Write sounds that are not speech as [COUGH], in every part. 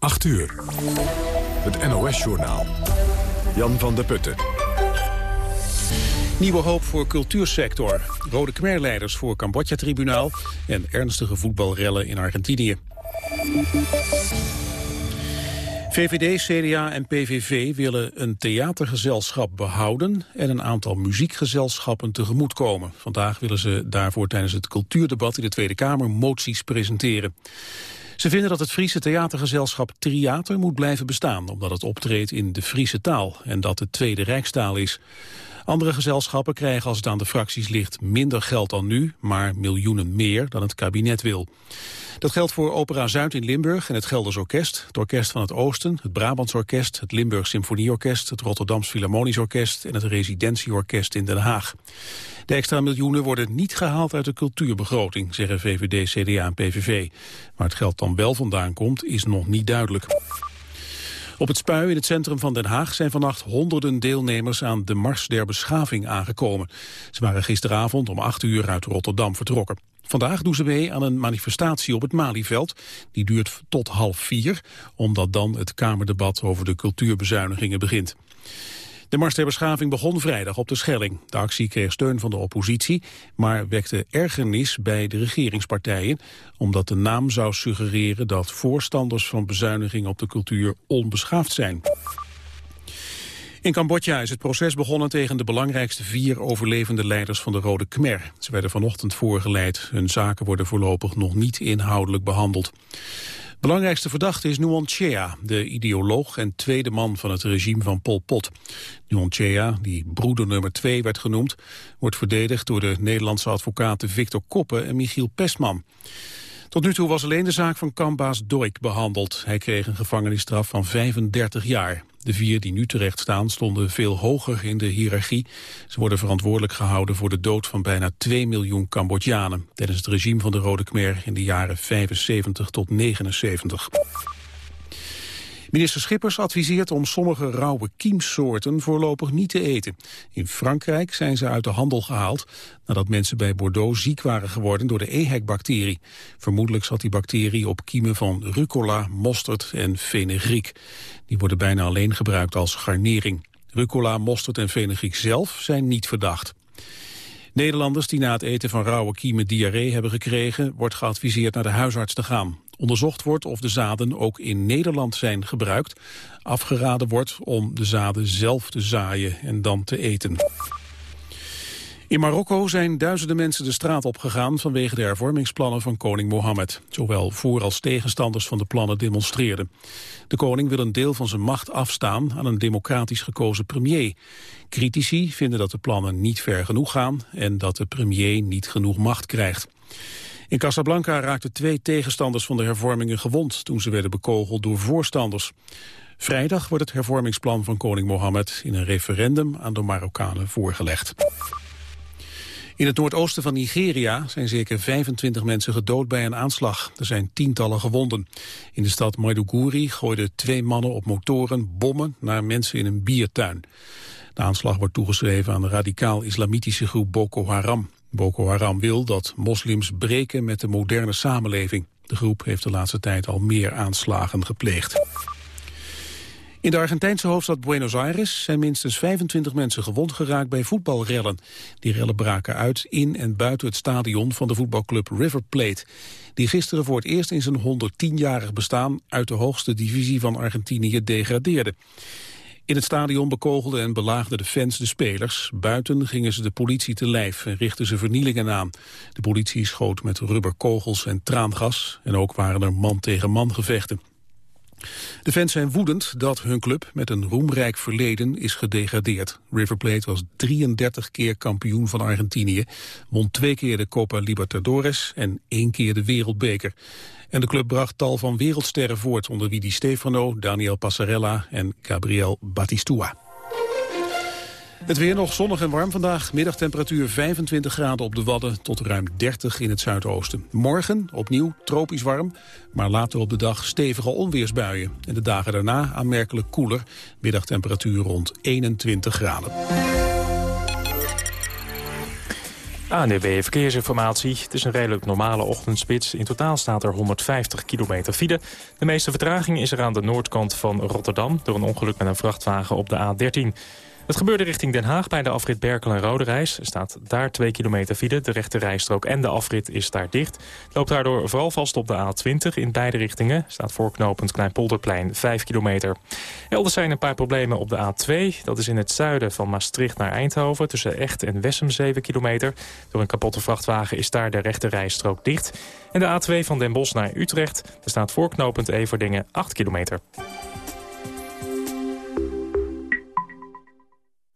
8 uur. Het NOS-journaal. Jan van der Putten. Nieuwe hoop voor cultuursector. Rode Khmer-leiders voor Cambodja-tribunaal... en ernstige voetbalrellen in Argentinië. VVD, CDA en PVV willen een theatergezelschap behouden en een aantal muziekgezelschappen tegemoetkomen. Vandaag willen ze daarvoor tijdens het cultuurdebat in de Tweede Kamer moties presenteren. Ze vinden dat het Friese theatergezelschap Triater moet blijven bestaan, omdat het optreedt in de Friese taal en dat de tweede rijkstaal is. Andere gezelschappen krijgen als het aan de fracties ligt minder geld dan nu, maar miljoenen meer dan het kabinet wil. Dat geldt voor Opera Zuid in Limburg en het Gelders Orkest, het Orkest van het Oosten, het Brabants Orkest, het Limburg Symfonieorkest, het Rotterdams Philharmonisch Orkest en het Residentieorkest in Den Haag. De extra miljoenen worden niet gehaald uit de cultuurbegroting, zeggen VVD, CDA en PVV. Waar het geld dan wel vandaan komt, is nog niet duidelijk. Op het Spui in het centrum van Den Haag zijn vannacht honderden deelnemers aan de Mars der Beschaving aangekomen. Ze waren gisteravond om acht uur uit Rotterdam vertrokken. Vandaag doen ze mee aan een manifestatie op het Malieveld. Die duurt tot half vier, omdat dan het Kamerdebat over de cultuurbezuinigingen begint. De Mars ter Beschaving begon vrijdag op de Schelling. De actie kreeg steun van de oppositie, maar wekte ergernis bij de regeringspartijen, omdat de naam zou suggereren dat voorstanders van bezuiniging op de cultuur onbeschaafd zijn. In Cambodja is het proces begonnen tegen de belangrijkste vier overlevende leiders van de Rode Khmer. Ze werden vanochtend voorgeleid. Hun zaken worden voorlopig nog niet inhoudelijk behandeld. Belangrijkste verdachte is Nuon Chea, de ideoloog en tweede man van het regime van Pol Pot. Nuon Chea, die broeder nummer twee werd genoemd, wordt verdedigd door de Nederlandse advocaten Victor Koppen en Michiel Pestman. Tot nu toe was alleen de zaak van Kambaas Doik behandeld. Hij kreeg een gevangenisstraf van 35 jaar. De vier die nu terecht staan stonden veel hoger in de hiërarchie. Ze worden verantwoordelijk gehouden voor de dood van bijna 2 miljoen Cambodjanen... tijdens het regime van de Rode Khmer in de jaren 75 tot 79. Minister Schippers adviseert om sommige rauwe kiemsoorten voorlopig niet te eten. In Frankrijk zijn ze uit de handel gehaald nadat mensen bij Bordeaux ziek waren geworden door de EHEC-bacterie. Vermoedelijk zat die bacterie op kiemen van rucola, mosterd en fenugreek. Die worden bijna alleen gebruikt als garnering. Rucola, mosterd en fenugreek zelf zijn niet verdacht. Nederlanders die na het eten van rauwe kiemen diarree hebben gekregen... wordt geadviseerd naar de huisarts te gaan. Onderzocht wordt of de zaden ook in Nederland zijn gebruikt. Afgeraden wordt om de zaden zelf te zaaien en dan te eten. In Marokko zijn duizenden mensen de straat opgegaan vanwege de hervormingsplannen van koning Mohammed. Zowel voor- als tegenstanders van de plannen demonstreerden. De koning wil een deel van zijn macht afstaan aan een democratisch gekozen premier. Critici vinden dat de plannen niet ver genoeg gaan en dat de premier niet genoeg macht krijgt. In Casablanca raakten twee tegenstanders van de hervormingen gewond toen ze werden bekogeld door voorstanders. Vrijdag wordt het hervormingsplan van koning Mohammed in een referendum aan de Marokkanen voorgelegd. In het noordoosten van Nigeria zijn zeker 25 mensen gedood bij een aanslag. Er zijn tientallen gewonden. In de stad Maiduguri gooiden twee mannen op motoren bommen naar mensen in een biertuin. De aanslag wordt toegeschreven aan de radicaal-islamitische groep Boko Haram. Boko Haram wil dat moslims breken met de moderne samenleving. De groep heeft de laatste tijd al meer aanslagen gepleegd. In de Argentijnse hoofdstad Buenos Aires zijn minstens 25 mensen gewond geraakt bij voetbalrellen. Die rellen braken uit in en buiten het stadion van de voetbalclub River Plate. Die gisteren voor het eerst in zijn 110-jarig bestaan uit de hoogste divisie van Argentinië degradeerde. In het stadion bekogelden en belaagden de fans de spelers. Buiten gingen ze de politie te lijf en richtten ze vernielingen aan. De politie schoot met rubberkogels en traangas. En ook waren er man-tegen-man gevechten. De fans zijn woedend dat hun club met een roemrijk verleden is gedegradeerd. River Plate was 33 keer kampioen van Argentinië, won twee keer de Copa Libertadores en één keer de Wereldbeker. En de club bracht tal van wereldsterren voort, onder wie Di Stefano, Daniel Passarella en Gabriel Batistua. Het weer nog zonnig en warm vandaag. Middagtemperatuur 25 graden op de Wadden tot ruim 30 in het zuidoosten. Morgen opnieuw tropisch warm, maar later op de dag stevige onweersbuien. En de dagen daarna aanmerkelijk koeler. Middagtemperatuur rond 21 graden. ANDB Verkeersinformatie. Het is een redelijk normale ochtendspits. In totaal staat er 150 kilometer file. De meeste vertraging is er aan de noordkant van Rotterdam... door een ongeluk met een vrachtwagen op de A13. Het gebeurde richting Den Haag bij de afrit Berkel en Roderijs. Er staat daar 2 kilometer file. De rechte rijstrook en de afrit is daar dicht. Loopt daardoor vooral vast op de A20 in beide richtingen. Staat voorknopend Kleinpolderplein 5 kilometer. Elders zijn een paar problemen op de A2. Dat is in het zuiden van Maastricht naar Eindhoven. Tussen Echt en Wessem 7 kilometer. Door een kapotte vrachtwagen is daar de rechte rijstrook dicht. En de A2 van Den Bosch naar Utrecht. Er staat voorknopend Everdingen 8 kilometer.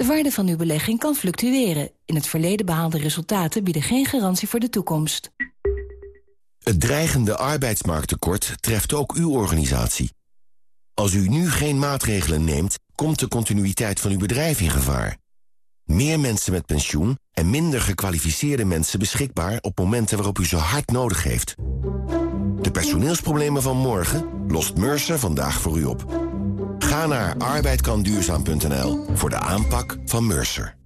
De waarde van uw belegging kan fluctueren. In het verleden behaalde resultaten bieden geen garantie voor de toekomst. Het dreigende arbeidsmarkttekort treft ook uw organisatie. Als u nu geen maatregelen neemt, komt de continuïteit van uw bedrijf in gevaar. Meer mensen met pensioen en minder gekwalificeerde mensen beschikbaar... op momenten waarop u ze hard nodig heeft. De personeelsproblemen van morgen lost Mercer vandaag voor u op. Ga naar arbeidkanduurzaam.nl voor de aanpak van Mercer.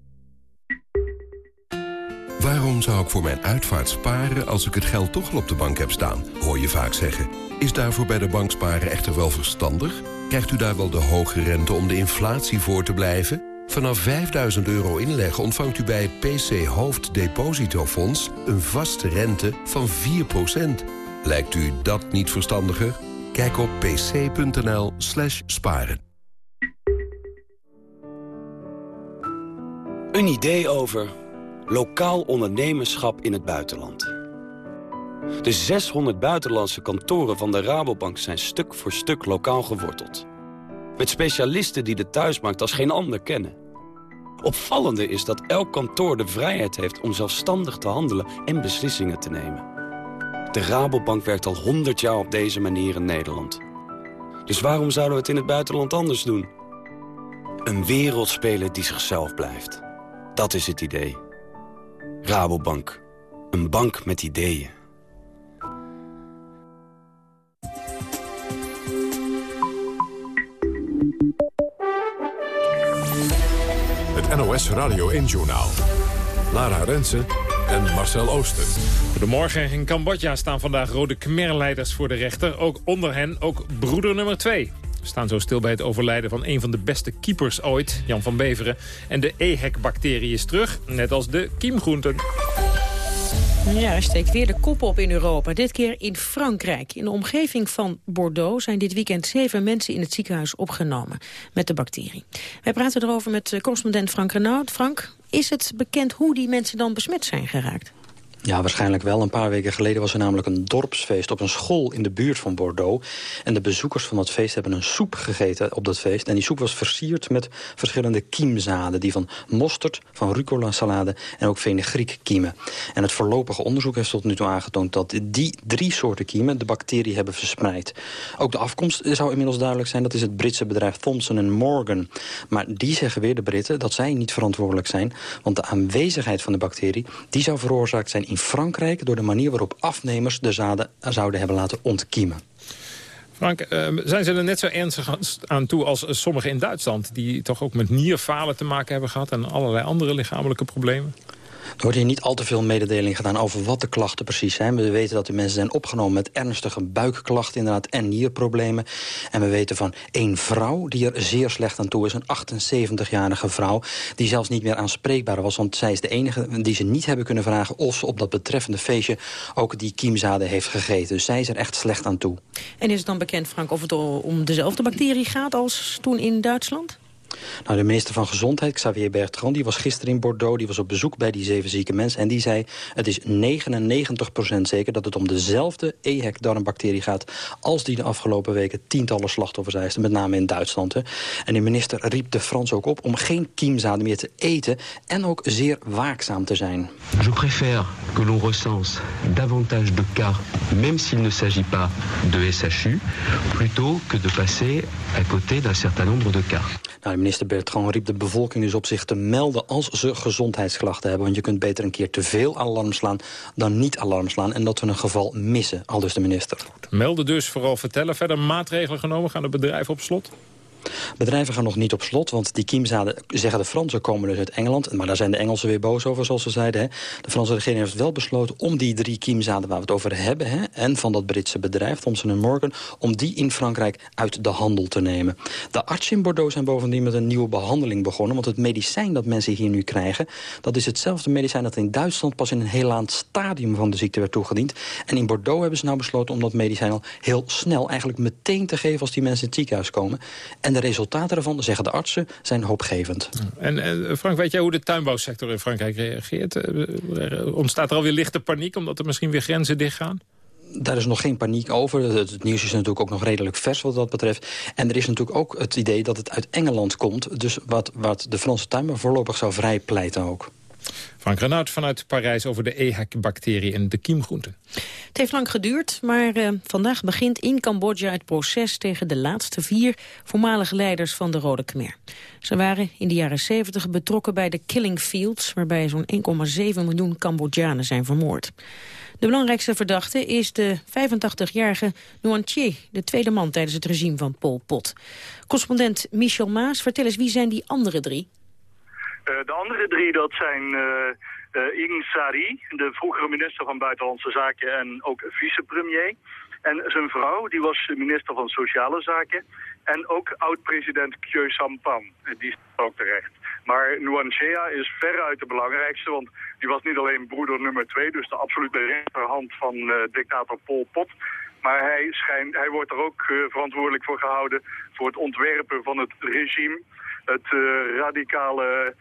Waarom zou ik voor mijn uitvaart sparen als ik het geld toch al op de bank heb staan? Hoor je vaak zeggen. Is daarvoor bij de bank sparen echter wel verstandig? Krijgt u daar wel de hoge rente om de inflatie voor te blijven? Vanaf 5000 euro inleg ontvangt u bij het PC Hoofddepositofonds... een vaste rente van 4%. Lijkt u dat niet verstandiger? Kijk op pc.nl slash sparen. Een idee over lokaal ondernemerschap in het buitenland. De 600 buitenlandse kantoren van de Rabobank zijn stuk voor stuk lokaal geworteld. Met specialisten die de thuismarkt als geen ander kennen. Opvallende is dat elk kantoor de vrijheid heeft om zelfstandig te handelen en beslissingen te nemen. De Rabobank werkt al 100 jaar op deze manier in Nederland. Dus waarom zouden we het in het buitenland anders doen? Een wereldspeler die zichzelf blijft. Dat is het idee. Rabobank. Een bank met ideeën. Het NOS Radio 1-journaal. Lara Rensen en Marcel Ooster. Goedemorgen. In Cambodja staan vandaag rode Khmer-leiders voor de rechter. Ook onder hen ook broeder nummer 2. We staan zo stil bij het overlijden van een van de beste keepers ooit, Jan van Beveren. En de EHEC-bacterie is terug, net als de kiemgroenten. Ja, steekt weer de kop op in Europa. Dit keer in Frankrijk. In de omgeving van Bordeaux zijn dit weekend zeven mensen in het ziekenhuis opgenomen met de bacterie. Wij praten erover met eh, correspondent Frank Renaud. Frank, is het bekend hoe die mensen dan besmet zijn geraakt? Ja, waarschijnlijk wel. Een paar weken geleden was er namelijk een dorpsfeest op een school in de buurt van Bordeaux. En de bezoekers van dat feest hebben een soep gegeten op dat feest. En die soep was versierd met verschillende kiemzaden. Die van mosterd, van rucola salade en ook fenugreek kiemen. En het voorlopige onderzoek heeft tot nu toe aangetoond dat die drie soorten kiemen de bacterie hebben verspreid. Ook de afkomst zou inmiddels duidelijk zijn. Dat is het Britse bedrijf Thomson Morgan. Maar die zeggen weer de Britten dat zij niet verantwoordelijk zijn. Want de aanwezigheid van de bacterie die zou veroorzaakt zijn in Frankrijk... door de manier waarop afnemers de zaden zouden hebben laten ontkiemen. Frank, ehm, zijn ze er net zo ernstig aan toe als sommigen in Duitsland... die toch ook met nierfalen te maken hebben gehad... en allerlei andere lichamelijke problemen? Er wordt hier niet al te veel mededeling gedaan over wat de klachten precies zijn. We weten dat de mensen zijn opgenomen met ernstige buikklachten inderdaad en nierproblemen. En we weten van één vrouw die er zeer slecht aan toe is. Een 78-jarige vrouw die zelfs niet meer aanspreekbaar was. Want zij is de enige die ze niet hebben kunnen vragen... of ze op dat betreffende feestje ook die kiemzaden heeft gegeten. Dus zij is er echt slecht aan toe. En is het dan bekend, Frank, of het om dezelfde bacterie gaat als toen in Duitsland? Nou, de minister van Gezondheid, Xavier Bertrand, die was gisteren in Bordeaux. Die was op bezoek bij die zeven zieke mensen. En die zei, het is 99% zeker dat het om dezelfde EHEC-darmbacterie gaat... als die de afgelopen weken tientallen slachtoffers eisten. Met name in Duitsland. Hè. En de minister riep de Frans ook op om geen kiemzaden meer te eten... en ook zeer waakzaam te zijn. Je préfère que l'on recense davantage de cas... même s'il ne s'agit pas de SHU... plutôt que de passer à côté d'un certain nombre de cas. Nou, minister Bertrand riep de bevolking dus op zich te melden als ze gezondheidsklachten hebben. Want je kunt beter een keer te veel alarm slaan dan niet alarm slaan. En dat we een geval missen, al dus de minister. Melden dus, vooral vertellen. Verder maatregelen genomen, gaan de bedrijven op slot? Bedrijven gaan nog niet op slot, want die kiemzaden, zeggen de Fransen, komen dus uit Engeland. Maar daar zijn de Engelsen weer boos over, zoals ze zeiden. Hè. De Franse regering heeft wel besloten om die drie kiemzaden waar we het over hebben... Hè, en van dat Britse bedrijf, Thomson Morgan... om die in Frankrijk uit de handel te nemen. De artsen in Bordeaux zijn bovendien met een nieuwe behandeling begonnen... want het medicijn dat mensen hier nu krijgen... dat is hetzelfde medicijn dat in Duitsland pas in een heel laat stadium van de ziekte werd toegediend. En in Bordeaux hebben ze nou besloten om dat medicijn al heel snel... eigenlijk meteen te geven als die mensen in het ziekenhuis komen. En de resultaten ervan, zeggen de artsen, zijn hoopgevend. En, en Frank, weet jij hoe de tuinbouwsector in Frankrijk reageert? Uh, ontstaat er alweer lichte paniek omdat er misschien weer grenzen dichtgaan? daar is nog geen paniek over. Het, nieuws is natuurlijk ook nog redelijk vers wat dat betreft. En er is natuurlijk ook het idee dat het uit Engeland komt. Dus wat, wat de Franse tuinbouw voorlopig zou vrij pleiten ook. Frank Renaud vanuit Parijs over de EHEC-bacterie en de kiemgroenten. Het heeft lang geduurd, maar uh, vandaag begint in Cambodja het proces tegen de laatste vier voormalige leiders van de Rode Khmer. Ze waren in de jaren 70 betrokken bij de Killing Fields, waarbij zo'n 1,7 miljoen Cambodjanen zijn vermoord. De belangrijkste verdachte is de 85-jarige Nguyen Chie, de tweede man tijdens het regime van Pol Pot. Correspondent Michel Maas, vertel eens wie zijn die andere drie? Uh, de andere drie, dat zijn uh, uh, Ing Sari, de vroegere minister van Buitenlandse Zaken en ook vicepremier. En zijn vrouw, die was minister van Sociale Zaken. En ook oud-president Khieu Sampan, die is ook terecht. Maar Nguyen Chea is veruit de belangrijkste, want die was niet alleen broeder nummer twee, dus de absolute rechterhand van dictator Pol Pot. Maar hij, schijnt, hij wordt er ook verantwoordelijk voor gehouden voor het ontwerpen van het regime. Het uh, radicale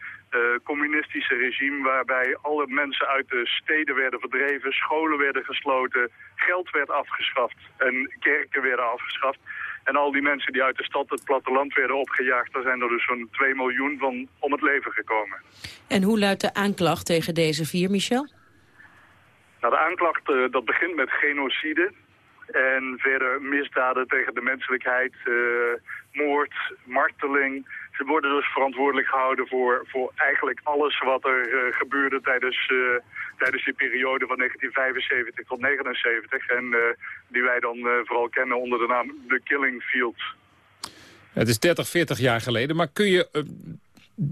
communistische regime waarbij alle mensen uit de steden werden verdreven, scholen werden gesloten, geld werd afgeschaft en kerken werden afgeschaft. En al die mensen die uit de stad het platteland werden opgejaagd... daar zijn er dus zo'n 2 miljoen van om het leven gekomen. En hoe luidt de aanklacht tegen deze vier, Michel? Nou, de aanklacht uh, dat begint met genocide... en verder misdaden tegen de menselijkheid, uh, moord, marteling... Ze worden dus verantwoordelijk gehouden voor, voor eigenlijk alles wat er uh, gebeurde tijdens, uh, tijdens die periode van 1975 tot 79. En uh, die wij dan vooral kennen onder de naam The Killing Fields. Het is 30, 40 jaar geleden, maar kun je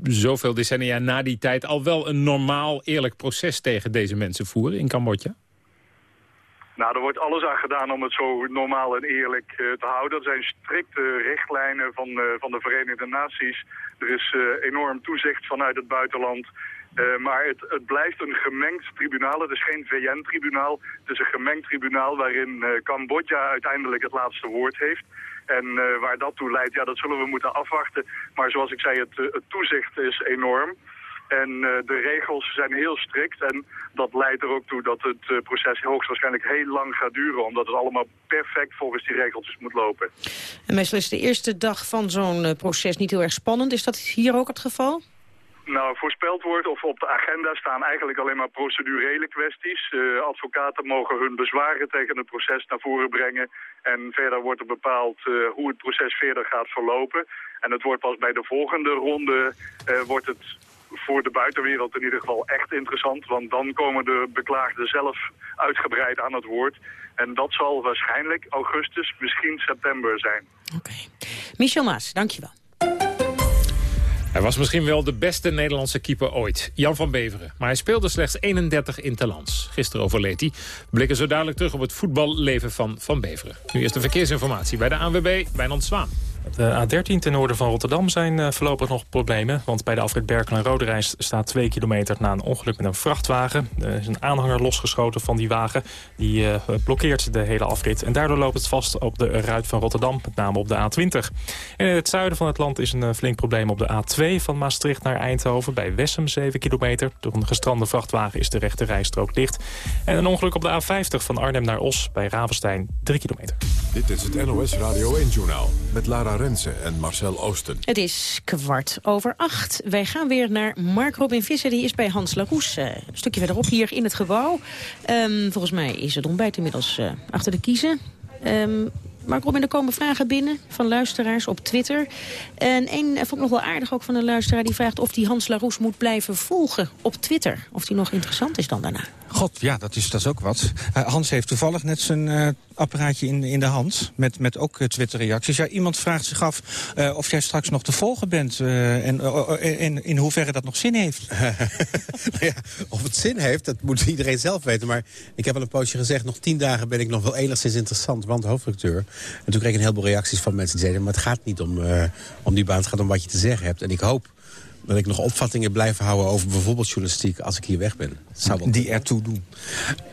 zoveel decennia na die tijd al wel een normaal eerlijk proces tegen deze mensen voeren in Cambodja? Nou, er wordt alles aan gedaan om het zo normaal en eerlijk uh, te houden. Er zijn strikte richtlijnen van, uh, van de Verenigde Naties. Er is uh, enorm toezicht vanuit het buitenland. maar het, het, blijft een gemengd tribunaal. Het is geen VN-tribunaal. Het is een gemengd tribunaal waarin Cambodja uiteindelijk het laatste woord heeft. En waar dat toe leidt, ja, dat zullen we moeten afwachten. Maar zoals ik zei, het, het toezicht is enorm. En uh, de regels zijn heel strikt en dat leidt er ook toe dat het uh, proces hoogstwaarschijnlijk heel lang gaat duren. Omdat het allemaal perfect volgens die regeltjes moet lopen. En meestal is de eerste dag van zo'n uh, proces niet heel erg spannend. Is dat hier ook het geval? Nou, voorspeld wordt of op de agenda staan eigenlijk alleen maar procedurele kwesties. Uh, advocaten mogen hun bezwaren tegen het proces naar voren brengen. En verder wordt er bepaald uh, hoe het proces verder gaat verlopen. En het wordt pas bij de volgende ronde uh, wordt het voor de buitenwereld in ieder geval echt interessant. Want dan komen de beklaagden zelf uitgebreid aan het woord. En dat zal waarschijnlijk augustus, misschien september zijn. Oké. Okay. Michel Maas, dankjewel. Hij was misschien wel de beste Nederlandse keeper ooit, Jan van Beveren. Maar hij speelde slechts 31 interlands. Gisteren overleed hij. We blikken zo dadelijk terug op het voetballeven van Van Beveren. Nu is de verkeersinformatie bij de ANWB, Wijnand Zwaan. De A13 ten noorden van Rotterdam zijn uh, voorlopig nog problemen. Want bij de afrit Berkel en Roderijs staat 2 kilometer na een ongeluk met een vrachtwagen. Er is een aanhanger losgeschoten van die wagen. Die uh, blokkeert de hele afrit. En daardoor loopt het vast op de ruit van Rotterdam, met name op de A20. En in het zuiden van het land is een flink probleem op de A2 van Maastricht naar Eindhoven. Bij Wessem 7 kilometer. Door een gestrande vrachtwagen is de rechte rijstrook dicht. En een ongeluk op de A50 van Arnhem naar Os bij Ravenstein 3 kilometer. Dit is het NOS Radio 1-journaal met Lara Rensen en Marcel Oosten. Het is kwart over acht. Wij gaan weer naar Mark Robin Visser. Die is bij Hans Laroes. Een stukje verderop hier in het gebouw. Um, volgens mij is het ontbijt inmiddels uh, achter de kiezen. Um, Mark Robin, er komen vragen binnen van luisteraars op Twitter. En één vond ik nog wel aardig ook van een luisteraar... die vraagt of die Hans Laroes moet blijven volgen op Twitter. Of die nog interessant is dan daarna. God, ja, dat is, dat is ook wat. Uh, Hans heeft toevallig net zijn uh, apparaatje in, in de hand. Met, met ook uh, Twitter-reacties. Ja, iemand vraagt zich af of jij straks nog te volgen bent. en in, in hoeverre dat nog zin heeft. [LAUGHS] nou ja, of het zin heeft, dat moet iedereen zelf weten. Maar ik heb al een poosje gezegd... nog tien dagen ben ik nog wel enigszins interessant, want hoofdredacteur. En toen kreeg ik een heleboel reacties van mensen die zeiden... maar het gaat niet om, om die baan, het gaat om wat je te zeggen hebt. En ik hoop dat ik nog opvattingen blijf houden over bijvoorbeeld journalistiek als ik hier weg ben. Zou wel die ertoe doen?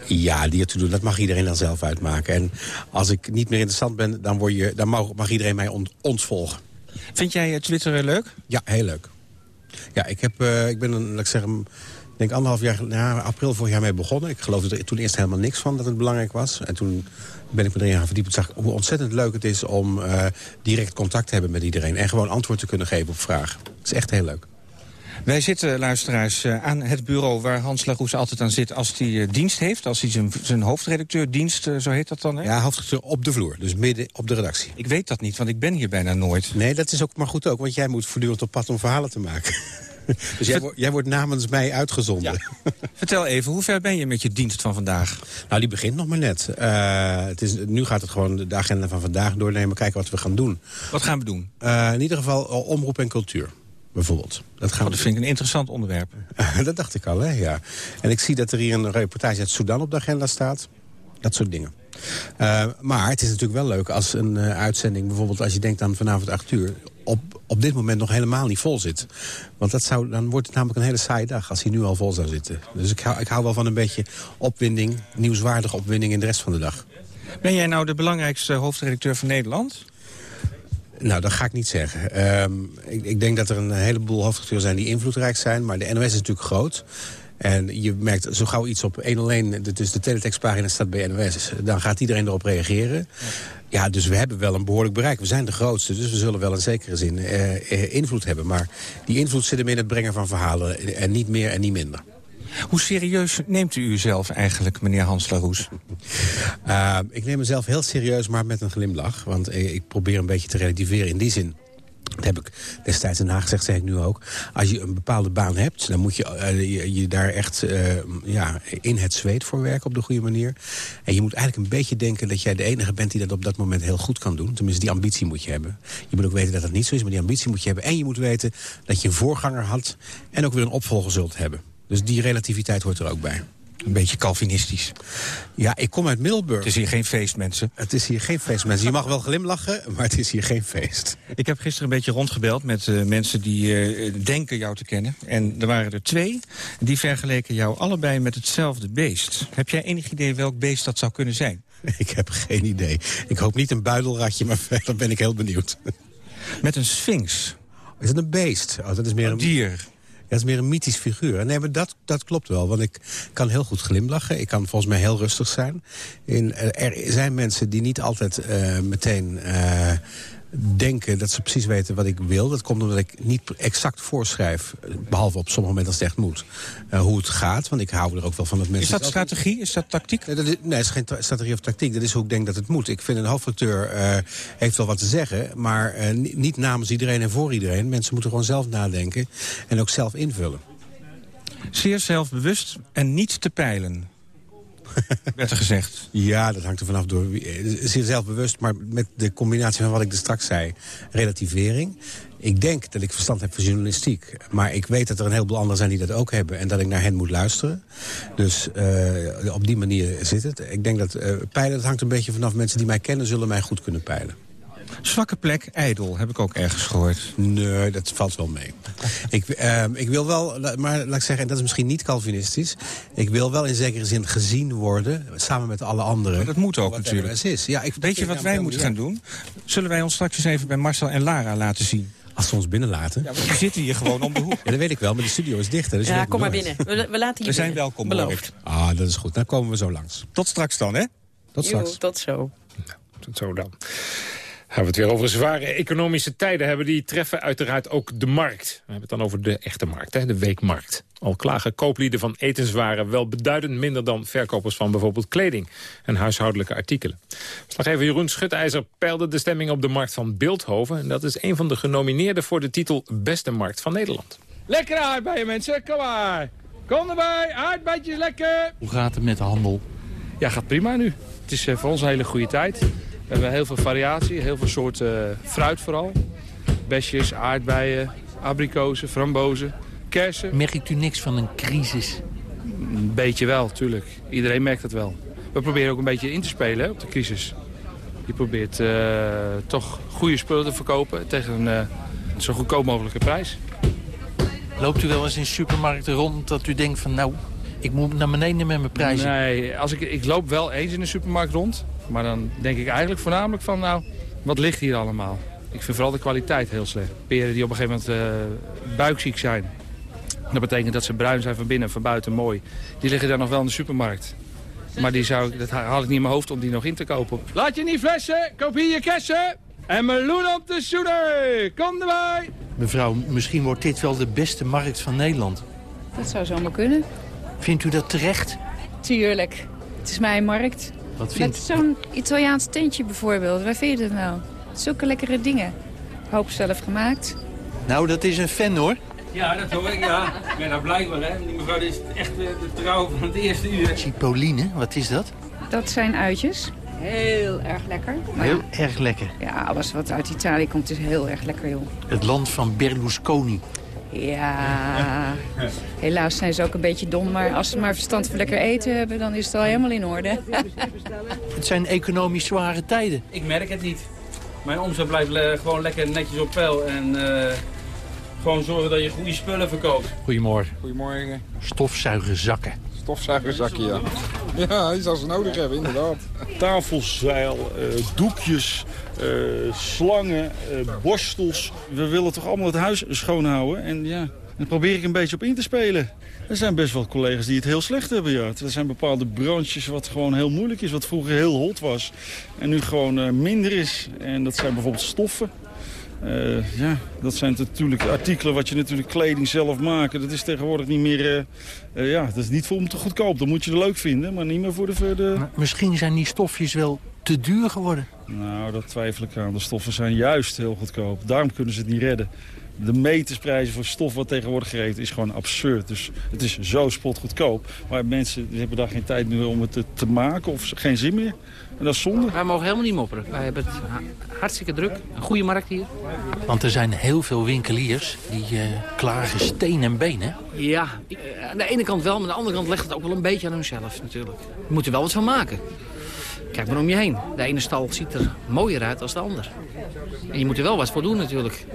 Ja, die ertoe doen. Dat mag iedereen dan zelf uitmaken. En als ik niet meer interessant ben, dan, word je, dan mag, mag iedereen mij on, ons volgen. Vind jij Twitter leuk? Ja, heel leuk. Ja, ik, heb, uh, ik ben, een, laat ik zeggen, denk anderhalf jaar, nou, april vorig jaar mee begonnen. Ik geloofde er toen eerst helemaal niks van dat het belangrijk was. En toen ben ik me erin gaan verdiepen. zag hoe ontzettend leuk het is om uh, direct contact te hebben met iedereen. En gewoon antwoord te kunnen geven op vragen. Dat is echt heel leuk. Wij zitten, luisteraars, aan het bureau waar Hans Laroes altijd aan zit... als hij uh, dienst heeft, als hij zijn, zijn hoofdredacteur dienst, zo heet dat dan, hè? Ja, hoofdredacteur op de vloer, dus midden op de redactie. Ik weet dat niet, want ik ben hier bijna nooit. Nee, dat is ook maar goed ook, want jij moet voortdurend op pad om verhalen te maken. [LAUGHS] [LAUGHS] dus jij, wo jij, wordt namens mij uitgezonden. Ja. Vertel even, hoe ver ben je met je dienst van vandaag? Nou, die begint nog maar net. Uh, het is, nu gaat het gewoon de agenda van vandaag doornemen, kijken wat we gaan doen. Wat gaan we doen? in ieder geval omroep en cultuur bijvoorbeeld. Dat, gaan oh, dat vind ik een interessant onderwerp. [LAUGHS] dat dacht ik al, hè, ja. En ik zie dat er hier een reportage uit Sudan op de agenda staat. Dat soort dingen. Uh, maar het is natuurlijk wel leuk als een uh, uitzending... bijvoorbeeld als je denkt aan vanavond 8 uur... Op, op dit moment nog helemaal niet vol zit. Want dat zou, dan wordt het namelijk een hele saaie dag... als hij nu al vol zou zitten. Dus ik hou, ik hou wel van een beetje opwinding... nieuwswaardige opwinding in de rest van de dag. Ben jij nou de belangrijkste hoofdredacteur van Nederland? Nou, dat ga ik niet zeggen. Um, ik, ik, denk dat er een heleboel hoofdredacteuren zijn die invloedrijk zijn. Maar de NOS is natuurlijk groot. En je merkt zo gauw iets op 101, dus de teletextpagina staat bij NOS... dan gaat iedereen erop reageren. Ja, dus we hebben wel een behoorlijk bereik. We zijn de grootste, dus we zullen wel in zekere zin uh, invloed hebben. Maar die invloed zit hem in het brengen van verhalen. En niet meer en niet minder. Hoe serieus neemt u uzelf eigenlijk, meneer Hans Laroes? Uh, ik neem mezelf heel serieus, maar met een glimlach. Want ik probeer een beetje te relativeren in die zin. Dat heb ik destijds in Haag gezegd, zeg ik nu ook. Als je een bepaalde baan hebt, dan moet je uh, je, daar echt uh, ja, in het zweet voor werken op de goede manier. En je moet eigenlijk een beetje denken dat jij de enige bent die dat op dat moment heel goed kan doen. Tenminste, die ambitie moet je hebben. Je moet ook weten dat dat niet zo is, maar die ambitie moet je hebben. En je moet weten dat je een voorganger had en ook weer een opvolger zult hebben. Dus die relativiteit hoort er ook bij. Een beetje Calvinistisch. Ja, ik kom uit Middelburg. Het is hier geen feest, mensen. Het is hier geen feest, mensen. Je mag wel glimlachen, maar het is hier geen feest. Ik heb gisteren een beetje rondgebeld met uh, mensen die uh, denken jou te kennen. En er waren er twee. Die vergeleken jou allebei met hetzelfde beest. Heb jij enig idee welk beest dat zou kunnen zijn? [LAUGHS] Ik heb geen idee. Ik hoop niet een buidelratje, maar [LAUGHS] verder ben ik heel benieuwd. Met een sphinx. Is het een beest? Oh, dat is meer een, een dier. Dat is meer een mythisch figuur. Nee, maar dat, dat klopt wel. Want ik kan heel goed glimlachen. Ik kan volgens mij heel rustig zijn. In, er zijn mensen die niet altijd uh, meteen... Uh, denken dat ze precies weten wat ik wil. Dat komt omdat ik niet exact voorschrijf, behalve op sommige momenten als het echt moet, uh, hoe het gaat. Want ik hou er ook wel van dat mensen... Is dat strategie? Is dat tactiek? Nee, dat is, nee, het is geen strategie of tactiek. Dat is hoe ik denk dat het moet. Ik vind een hoofdacteur uh, heeft wel wat te zeggen, maar uh, niet namens iedereen en voor iedereen. Mensen moeten gewoon zelf nadenken en ook zelf invullen. Zeer zelfbewust en niet te peilen. [LAUGHS] werd er gezegd. Ja, dat hangt er vanaf door. Zeer zelfbewust, maar met de combinatie van wat ik er straks zei. Relativering. Ik denk dat ik verstand heb van journalistiek. Maar ik weet dat er een heleboel anderen zijn die dat ook hebben. En dat ik naar hen moet luisteren. Dus uh, op die manier zit het. Ik denk dat uh, peilen, dat hangt een beetje vanaf. Mensen die mij kennen zullen mij goed kunnen peilen. Zwakke plek, ijdel, heb ik ook ergens gehoord. Nee, dat valt wel mee. ik, ehm, ik wil wel, maar laat ik zeggen, en dat is misschien niet Calvinistisch... ik wil wel in zekere zin gezien worden, samen met alle anderen. dat moet ook natuurlijk. Is. Ja, ik, Weet je wat wij moeten gaan doen? Zullen wij ons straks eens even bij Marcel en Lara laten zien? Als ze ons binnenlaten. Ja, die zitten hier gewoon om de hoek. [LAUGHS] Ja, dat weet ik wel, maar de studio is dichter. Dus ja, kom maar binnen. We, we laten je We zijn welkom, Beloofd. Ah, dat is goed. Dan komen we zo langs. Tot straks dan, hè? Tot straks. Jo, tot zo. Tot zo dan. Gaan we het weer over zware economische tijden hebben. Die treffen uiteraard ook de markt. We hebben het dan over de echte markt, hè, de weekmarkt. Al klagen kooplieden van etenswaren wel beduidend minder dan verkopers van bijvoorbeeld kleding en huishoudelijke artikelen. Slaggever Jeroen Schutijzer peilde de stemming op de markt van Beeldhoven. En dat is een van de genomineerden voor de titel Beste Markt van Nederland. Lekker aardbeien mensen, kom maar. Kom erbij, aardbeidjes lekker. Hoe gaat het met de handel? Ja, gaat prima nu. Het is eh, voor ons een hele goede tijd. We hebben heel veel variatie, heel veel soorten eh, fruit vooral. Besjes, aardbeien, abrikozen, frambozen, kersen. Merkt u niks van een crisis? Een beetje wel, tuurlijk. Iedereen merkt het wel. We proberen ook een beetje in te spelen hè, op de crisis. Je probeert eh, toch goede spullen te verkopen tegen een eh, zo goedkoop mogelijke prijs. Loopt u wel eens in supermarkten rond dat u denkt van nou, ik moet naar beneden met mijn prijzen? Nee, als ik, ik loop wel eens in de supermarkt rond. Maar dan denk ik eigenlijk voornamelijk van nou, wat ligt hier allemaal? Ik vind vooral de kwaliteit heel slecht. Peren die op een gegeven moment eh, buikziek zijn. Dat betekent dat ze bruin zijn van binnen en van buiten mooi. Die liggen daar nog wel in de supermarkt. Maar die zou, ik- dat haal ik niet in mijn hoofd om die nog in te kopen. Laat je niet flessen, koop hier je kersen. En meloen op de zoenen. Kom erbij. Mevrouw, misschien wordt dit wel de beste markt van Nederland. Dat zou zomaar kunnen. Vindt u dat terecht? Tuurlijk. Het is mijn markt. Wat Met vindt zo'n Italiaans tentje bijvoorbeeld. Waar vind je dat nou? Zulke lekkere dingen. Hoop zelf gemaakt. Nou, dat is een fan hoor. Ja, dat hoor ik, ja. Ik ben daar blij van, hè. Die mevrouw is echt de, de trouw van het eerste uur. Cipoline, wat is dat? Dat zijn uitjes. Heel erg lekker. Maar Heel erg lekker. Ja, alles wat uit Italië komt is heel erg lekker, joh. Het land van Berlusconi. Ja, helaas zijn ze ook een beetje dom. Maar als ze maar verstand van lekker eten hebben, dan is het al helemaal in orde. Het zijn economisch zware tijden. Ik merk het niet. Mijn omzet blijft gewoon lekker netjes op peil. En eh, gewoon zorgen dat je goede spullen verkoopt. Goedemorgen. Goedemorgen. Stofzuigerzakken. Stofzuigerzakje, ja. Ja, die zal ze nodig hebben, inderdaad. Tafelzeil, eh, doekjes, eh, slangen, eh, borstels. We willen toch allemaal het huis schoonhouden. En ja, daar probeer ik een beetje op in te spelen. Er zijn best wel collega's die het heel slecht hebben, ja. Er zijn bepaalde branches wat gewoon heel moeilijk is. Wat vroeger heel hot was. En nu gewoon minder is. En dat zijn bijvoorbeeld stoffen. Eh, ja, dat zijn natuurlijk artikelen wat je natuurlijk kleding zelf maken. Dat is tegenwoordig niet meer... eh, eh, ja, dat is niet voor om te goedkoop. Dan moet je leuk vinden, maar niet meer voor de... Voor de... Misschien zijn die stofjes wel te duur geworden. Nou, dat twijfel ik aan. De stoffen zijn juist heel goedkoop. Daarom kunnen ze het niet redden. De metersprijzen voor stof wat tegenwoordig gereden is gewoon absurd. Dus het is zo spotgoedkoop. Maar mensen hebben daar geen tijd meer om het te, te maken of geen zin meer. En dat is zonde. Wij mogen helemaal niet mopperen. Wij hebben het ha- hartstikke druk. Een goede markt hier. Want er zijn heel veel winkeliers die eh, klagen steen en been, hè? Ja, eh, aan de ene kant wel, maar aan de andere kant legt het ook wel een beetje aan hunzelf natuurlijk. Je moet er wel wat van maken. Kijk maar om je heen. De ene stal ziet er mooier uit dan de ander. En je moet er wel wat voor doen natuurlijk.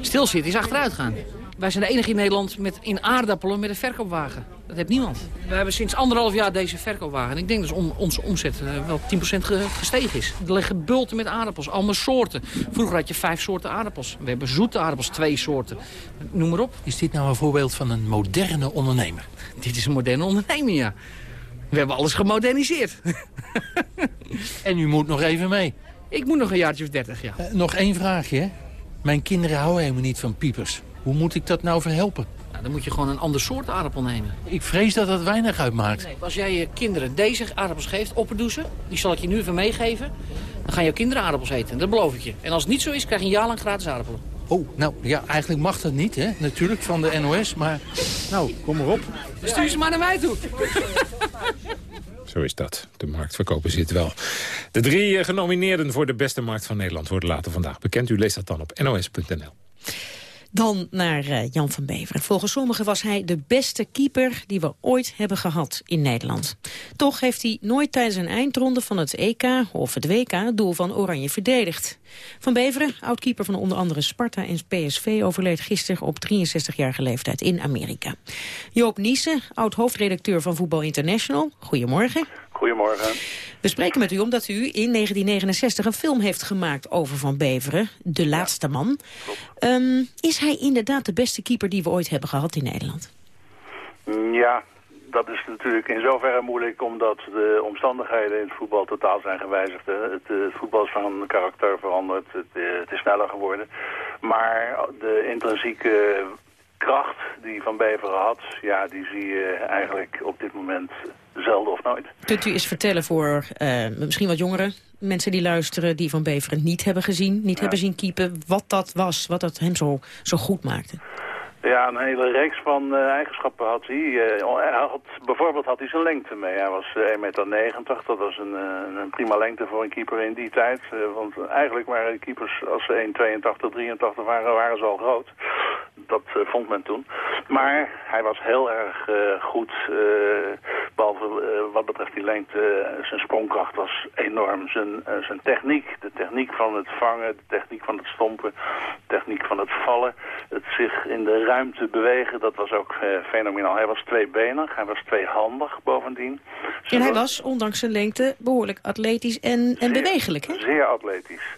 Stilzitten is achteruit gaan. Wij zijn de enige in Nederland met, in aardappelen met een verkoopwagen. Dat heeft niemand. We hebben sinds anderhalf jaar deze verkoopwagen. En ik denk dat on- onze omzet eh, wel 10% ge- gestegen is. Er liggen bulten met aardappels, allemaal soorten. Vroeger had je vijf soorten aardappels. We hebben zoete aardappels, twee soorten. Noem maar op. Is dit nou een voorbeeld van een moderne ondernemer? Dit is een moderne onderneming, ja. We hebben alles gemoderniseerd. En u moet nog even mee. Ik moet nog een jaartje of dertig, ja. Eh, nog één vraagje, hè? Mijn kinderen houden helemaal niet van piepers. Hoe moet ik dat nou verhelpen? Nou, dan moet je gewoon een ander soort aardappel nemen. Ik vrees dat dat weinig uitmaakt. Nee, als jij je kinderen deze aardappels geeft, opperdoezen, die zal ik je nu even meegeven, dan gaan jouw kinderen aardappels eten. Dat beloof ik je. En als het niet zo is, krijg je een jaar lang gratis aardappelen. Oh, nou ja, eigenlijk mag dat niet, hè? Natuurlijk, van de NOS, maar... Nou, kom maar op. Stuur ze maar naar mij toe. Zo is dat. De marktverkopen zit wel. De drie eh, genomineerden voor de beste markt van Nederland worden later vandaag bekend. U leest dat dan op nos.nl. Dan naar uh, Jan van Beveren. Volgens sommigen was hij de beste keeper die we ooit hebben gehad in Nederland. Toch heeft hij nooit tijdens een eindronde van het EK of het WK het doel van Oranje verdedigd. Van Beveren, oud-keeper van onder andere Sparta en PSV... overleed gisteren op 63-jarige leeftijd in Amerika. Joop Niesen, oud-hoofdredacteur van Voetbal International. Goedemorgen. Goedemorgen. We spreken met u omdat u in 1969 een film heeft gemaakt over Van Beveren, De Laatste Man. Um, is hij inderdaad de beste keeper die we ooit hebben gehad in Nederland? Ja, dat is natuurlijk in zoverre moeilijk omdat de omstandigheden in het voetbal totaal zijn gewijzigd. Het, het, voetbal is van karakter veranderd, het, het, is sneller geworden. Maar de intrinsieke kracht die Van Beveren had, ja, die zie je eigenlijk op dit moment zelden of nooit. Kunt u eens vertellen voor uh, misschien wat jongeren, mensen die luisteren... die Van Beveren niet hebben gezien, niet hebben zien keepen... wat dat was, wat dat hem zo, zo goed maakte? Ja, een hele reeks van uh, eigenschappen had hij. Hij had, bijvoorbeeld had hij zijn lengte mee. Hij was 1,90 meter. Dat was een, een, prima lengte voor een keeper in die tijd. want eigenlijk waren keepers, als ze 1,82, 83 waren, waren ze al groot. Dat vond men toen. Maar hij was heel erg goed. behalve wat betreft die lengte, zijn sprongkracht was enorm. Zijn, zijn techniek, de techniek van het vangen, de techniek van het stompen, de techniek van het vallen. Het zich in de ruimte bewegen, dat was ook uh, fenomenaal. Hij was tweebenig, hij was tweehandig bovendien. En hij was, ondanks zijn lengte, behoorlijk atletisch en, en bewegelijk, hè? Zeer atletisch.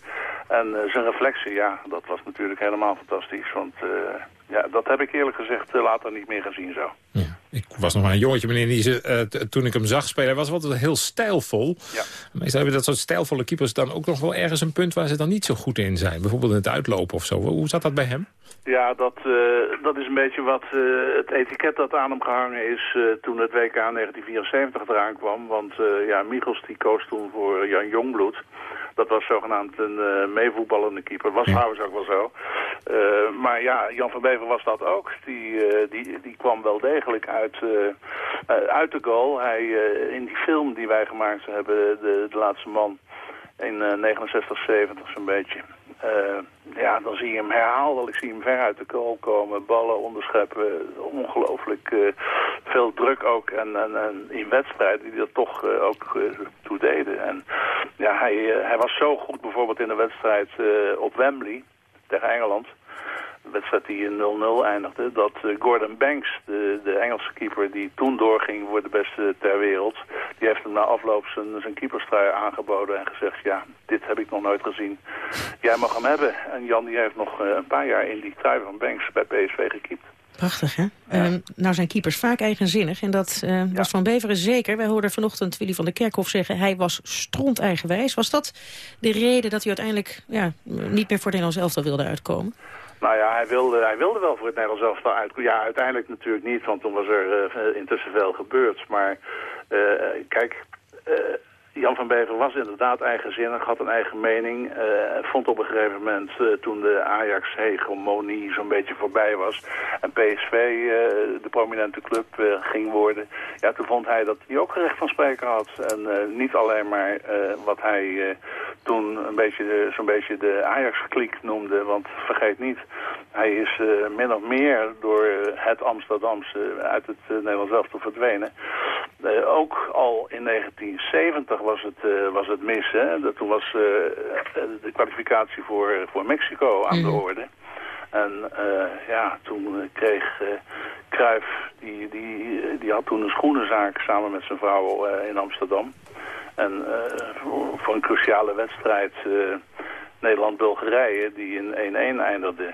En uh, zijn reflexen, ja, dat was natuurlijk helemaal fantastisch. Want uh, ja, dat heb ik eerlijk gezegd later niet meer gezien zo. Ja. Ik was nog maar een jongetje, meneer Niese, uh, toen ik hem zag spelen. Hij was altijd heel stijlvol. Ja. Meestal hebben dat soort stijlvolle keepers dan ook nog wel ergens een punt waar ze dan niet zo goed in zijn. Bijvoorbeeld in het uitlopen of zo. Hoe zat dat bij hem? Ja, dat, uh, dat is een beetje wat uh, het etiket dat aan hem gehangen is toen het WK 1974 eraan kwam. Want ja, Michels die koos toen voor Jan Jongbloed. Dat was zogenaamd een meevoetballende keeper. Was trouwens ook wel zo. Uh, maar ja, Jan van Bever was dat ook. Die, uh, die, die kwam wel degelijk uit, uit de goal. Hij, in die film die wij gemaakt hebben, De, de Laatste Man, in 69, 70 zo'n beetje. ja, dan zie je hem herhaaldelijk, zie hem ver uit de goal komen, ballen onderscheppen, ongelooflijk veel druk ook en, en, en, in wedstrijden die dat toch ook toe deden. En ja, hij, hij was zo goed bijvoorbeeld in de wedstrijd op Wembley tegen Engeland de wedstrijd die in 0-0 eindigde, dat Gordon Banks, de, de Engelse keeper die toen doorging voor de beste ter wereld, die heeft hem na afloop zijn, zijn aangeboden en gezegd, ja, dit heb ik nog nooit gezien. Jij mag hem hebben. En Jan die heeft nog een paar jaar in die trui van Banks bij PSV gekiept. Prachtig, hè? Ja. Uh, nou zijn keepers vaak eigenzinnig. En dat uh, was ja. Van Beveren zeker. Wij hoorden vanochtend Willy van der Kerkhof zeggen... hij was stront eigenwijs. Was dat de reden dat u uiteindelijk ja, niet meer voor het Nederlands elftal wilde uitkomen? Nou ja, hij wilde, hij wilde wel voor het Nederlands elftal uitkomen. Ja, uiteindelijk natuurlijk niet, want toen was er uh, intussen veel gebeurd. Maar kijk... Jan van Bever was inderdaad eigenzinnig, had een eigen mening. Uh, vond op een gegeven moment, uh, toen de Ajax-hegemonie zo'n beetje voorbij was... en PSV uh, de prominente club ging worden... ja, toen vond hij dat hij ook gerecht van spreken had. En niet alleen maar wat hij toen een beetje zo'n beetje de Ajax-kliek noemde. Want vergeet niet, hij is min of meer door het Amsterdamse uit het Nederlands elftal verdwenen. ook al in 1970 was het, uh, was het mis. Hè? Dat, toen was uh, de kwalificatie voor, voor Mexico aan mm. de orde. En ja, toen kreeg Cruijff, die, die, die had toen een schoenenzaak samen met zijn vrouw in Amsterdam. En voor, voor, een cruciale wedstrijd Nederland-Bulgarije, die in 1-1 eindigde,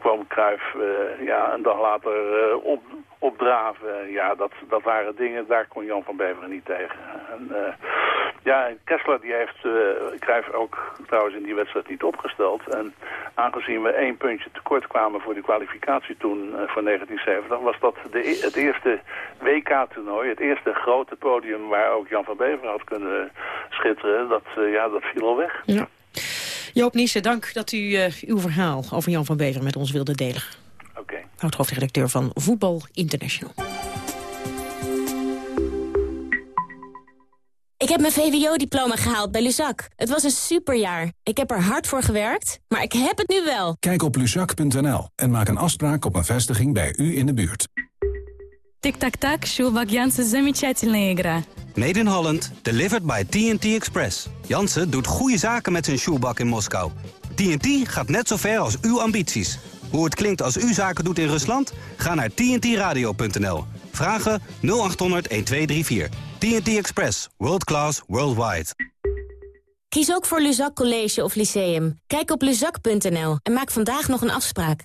kwam Cruijff ja, een dag later op, opdraven. Ja, dat, dat waren dingen, daar kon Jan van Beveren niet tegen. En, uh, ja, Kessler die heeft uh, ook trouwens in die wedstrijd niet opgesteld. En aangezien we één puntje tekort kwamen voor de kwalificatie toen uh, voor 1970... was dat de, het eerste WK-toernooi, het eerste grote podium waar ook Jan van Beveren had kunnen schitteren. Dat, ja, dat viel al weg. Ja. Joop Niesen, dank dat u uw verhaal over Jan van Beveren met ons wilde delen Okay. Oud-hoofdredacteur van Voetbal International. Ik heb mijn VWO-diploma gehaald bij Luzak. Het was een superjaar. Ik heb er hard voor gewerkt, maar ik heb het nu wel. Kijk op luzak.nl en maak een afspraak op een vestiging bij u in de buurt. Tic-tac-tac, Sjoelbak Jansen, замечательная игра. Made in Holland, delivered by TNT Express. Jansen doet goede zaken met zijn shoebak in Moskou. TNT gaat net zo ver als uw ambities. Hoe het klinkt als u zaken doet in Rusland? Ga naar tntradio.nl. Vragen 0800 1234. TNT Express. World class, worldwide. Kies ook voor Luzak College of Lyceum. Kijk op luzak.nl en maak vandaag nog een afspraak.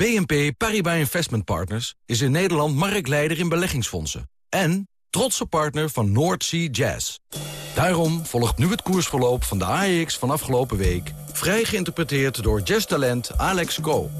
BNP Paribas Investment Partners is in Nederland marktleider in beleggingsfondsen. En trotse partner van North Sea Jazz. Daarom volgt nu het koersverloop van de AEX van afgelopen week... vrij geïnterpreteerd door jazztalent Alex Go.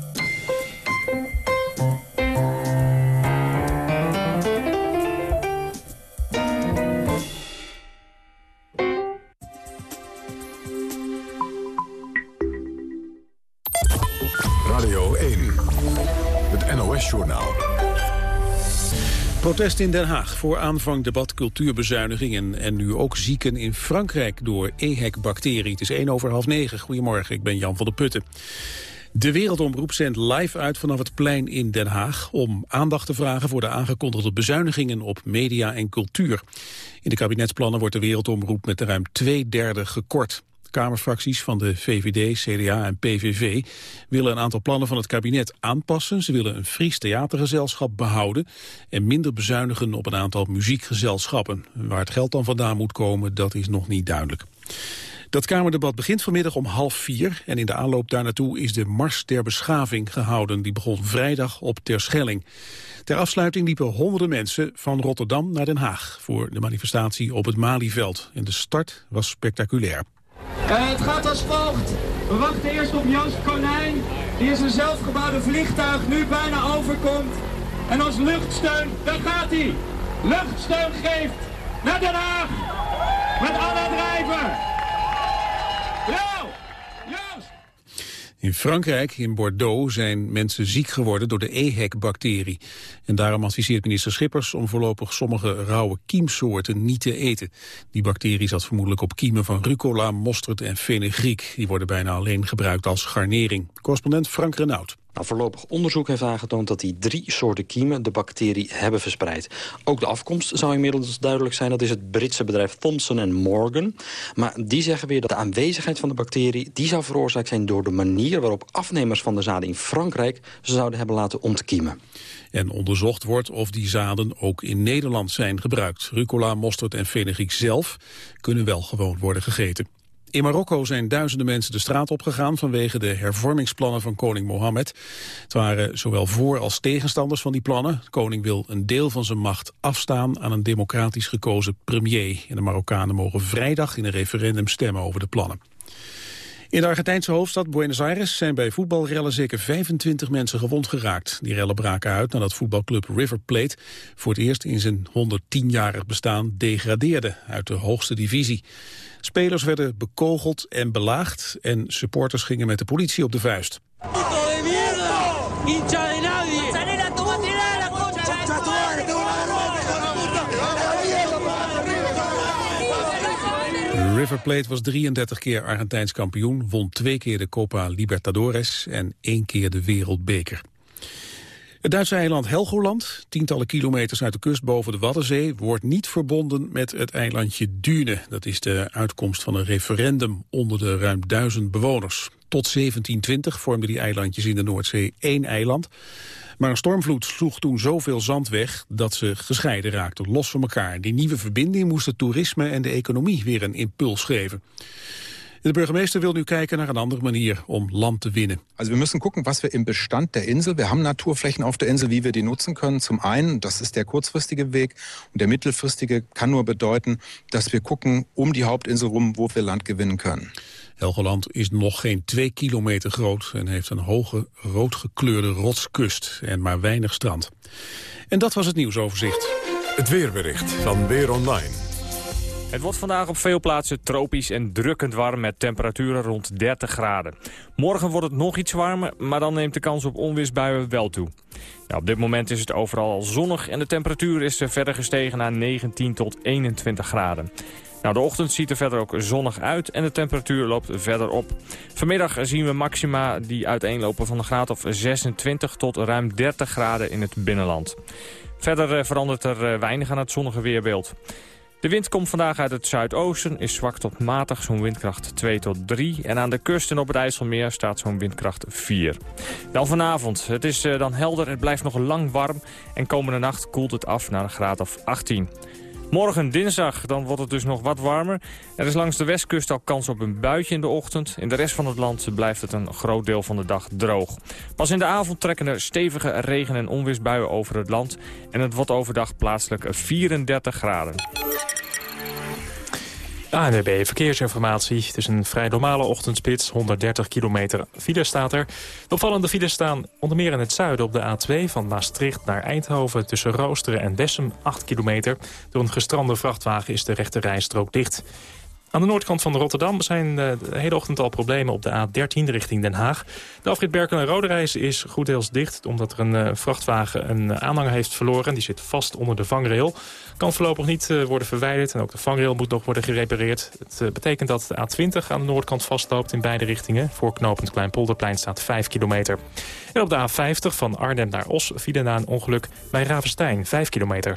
NOS-journaal. Protest in Den Haag voor aanvang debat cultuurbezuinigingen... en nu ook zieken in Frankrijk door EHEC-bacterie. Het is 1 over half 9. Goedemorgen, ik ben Jan van der Putten. De Wereldomroep zendt live uit vanaf het plein in Den Haag... om aandacht te vragen voor de aangekondigde bezuinigingen op media en cultuur. In de kabinetsplannen wordt de Wereldomroep met ruim twee derde gekort. Kamerfracties van de VVD, CDA en PVV willen een aantal plannen van het kabinet aanpassen. Ze willen een Fries theatergezelschap behouden en minder bezuinigen op een aantal muziekgezelschappen. Waar het geld dan vandaan moet komen, dat is nog niet duidelijk. Dat Kamerdebat begint vanmiddag om half vier en in de aanloop daar naartoe is de Mars der Beschaving gehouden. Die begon vrijdag op Terschelling. Ter afsluiting liepen honderden mensen van Rotterdam naar Den Haag voor de manifestatie op het Malieveld. En de start was spectaculair. Uh, het gaat als volgt. We wachten eerst op Joost Konijn, die in zijn zelfgebouwde vliegtuig nu bijna overkomt. En als luchtsteun, daar gaat hij. Luchtsteun geeft naar Den Haag. Met Anna Drijver. In Frankrijk, in Bordeaux, zijn mensen ziek geworden door de EHEC-bacterie. En daarom adviseert minister Schippers om voorlopig sommige rauwe kiemsoorten niet te eten. Die bacterie zat vermoedelijk op kiemen van rucola, mosterd en fenugreek. Die worden bijna alleen gebruikt als garnering. Correspondent Frank Renaud. Nou, voorlopig onderzoek heeft aangetoond dat die drie soorten kiemen de bacterie hebben verspreid. Ook de afkomst zou inmiddels duidelijk zijn. Dat is het Britse bedrijf Thomson Morgan. Maar die zeggen weer dat de aanwezigheid van de bacterie... die zou veroorzaakt zijn door de manier waarop afnemers van de zaden in Frankrijk... ze zouden hebben laten ontkiemen. En onderzocht wordt of die zaden ook in Nederland zijn gebruikt. Rucola, mosterd en fenugreek zelf kunnen wel gewoon worden gegeten. In Marokko zijn duizenden mensen de straat opgegaan vanwege de hervormingsplannen van koning Mohammed. Het waren zowel voor- als tegenstanders van die plannen. De koning wil een deel van zijn macht afstaan aan een democratisch gekozen premier. En de Marokkanen mogen vrijdag in een referendum stemmen over de plannen. In de Argentijnse hoofdstad Buenos Aires zijn bij voetbalrellen zeker 25 mensen gewond geraakt. Die rellen braken uit nadat voetbalclub River Plate voor het eerst in zijn 110-jarig bestaan degradeerde uit de hoogste divisie. Spelers werden bekogeld en belaagd en supporters gingen met de politie op de vuist. River Plate was 33 keer Argentijns kampioen, won twee keer de Copa Libertadores en één keer de Wereldbeker. Het Duitse eiland Helgoland, tientallen kilometers uit de kust boven de Waddenzee, wordt niet verbonden met het eilandje Dune. Dat is de uitkomst van een referendum onder de ruim duizend bewoners. Tot 1720 vormden die eilandjes in de Noordzee één eiland. Maar een stormvloed sloeg toen zoveel zand weg dat ze gescheiden raakten, los van elkaar. Die nieuwe verbinding moest het toerisme en de economie weer een impuls geven. De burgemeester wil nu kijken naar een andere manier om land te winnen. Also wir müssen gucken, was wir im Bestand der Insel, wir haben Naturflächen auf der Insel, wie wir die nutzen können. Zum einen, das ist der kurzfristige Weg und der mittelfristige kann nur bedeuten, dass wir gucken um die Hauptinsel rum, wo wir Land gewinnen können. Helgoland is nog geen twee kilometer groot en heeft een hoge roodgekleurde rotskust en maar weinig strand. En dat was het nieuwsoverzicht. Het weerbericht van Weer Online. Het wordt vandaag op veel plaatsen tropisch en drukkend warm met temperaturen rond 30 graden. Morgen wordt het nog iets warmer, maar dan neemt de kans op onweersbuien wel toe. Ja, op dit moment is het overal al zonnig en de temperatuur is verder gestegen naar 19 tot 21 graden. Nou, de ochtend ziet er verder ook zonnig uit en de temperatuur loopt verder op. Vanmiddag zien we maxima die uiteenlopen van een graad of 26 tot ruim 30 graden in het binnenland. Verder eh, verandert er eh, weinig aan het zonnige weerbeeld. De wind komt vandaag uit het zuidoosten, is zwak tot matig, zo'n windkracht 2 tot 3. En aan de kust en op het IJsselmeer staat zo'n windkracht 4. Dan vanavond. Het is eh, dan helder, het blijft nog lang warm. En komende nacht koelt het af naar een graad of 18. Morgen dinsdag, dan wordt het dus nog wat warmer. Er is langs de westkust al kans op een buitje in de ochtend. In de rest van het land blijft het een groot deel van de dag droog. Pas in de avond trekken er stevige regen- en onweersbuien over het land. En het wordt overdag plaatselijk 34 graden. ANWB Verkeersinformatie. Het is een vrij normale ochtendspits. 130 kilometer file staat er. De opvallende files staan onder meer in het zuiden op de A2... van Maastricht naar Eindhoven tussen Roosteren en Wessem, 8 kilometer. Door een gestrande vrachtwagen is de rechte rijstrook dicht. Aan de noordkant van Rotterdam zijn de hele ochtend al problemen op de A13 richting Den Haag. De afrit Berkel en Roderijs is goed deels dicht... omdat er een uh, vrachtwagen een aanhanger heeft verloren. Die zit vast onder de vangrail. Kan voorlopig niet uh, worden verwijderd en ook de vangrail moet nog worden gerepareerd. Het betekent dat de A20 aan de noordkant vastloopt in beide richtingen. Voor knooppunt Kleinpolderplein staat 5 kilometer. En op de A50 van Arnhem naar Os vielen na een ongeluk bij Ravenstein 5 kilometer.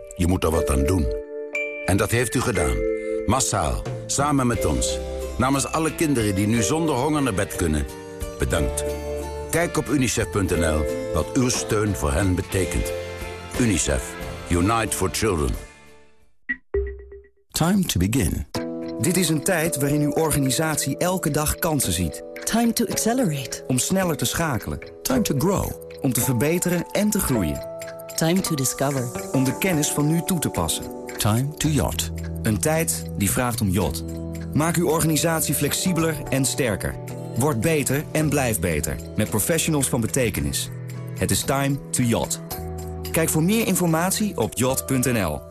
Je moet er wat aan doen. En dat heeft u gedaan. Massaal. Samen met ons. Namens alle kinderen die nu zonder honger naar bed kunnen. Bedankt. Kijk op unicef.nl wat uw steun voor hen betekent. UNICEF. Unite for Children. Time to begin. Dit is een tijd waarin uw organisatie elke dag kansen ziet. Time to accelerate. Om sneller te schakelen. Time to grow. Om te verbeteren en te groeien. Time to discover. Om de kennis van nu toe te passen. Time to yacht. Een tijd die vraagt om yacht. Maak uw organisatie flexibeler en sterker. Word beter en blijf beter. Met professionals van betekenis. Het is time to yacht. Kijk voor meer informatie op yacht.nl.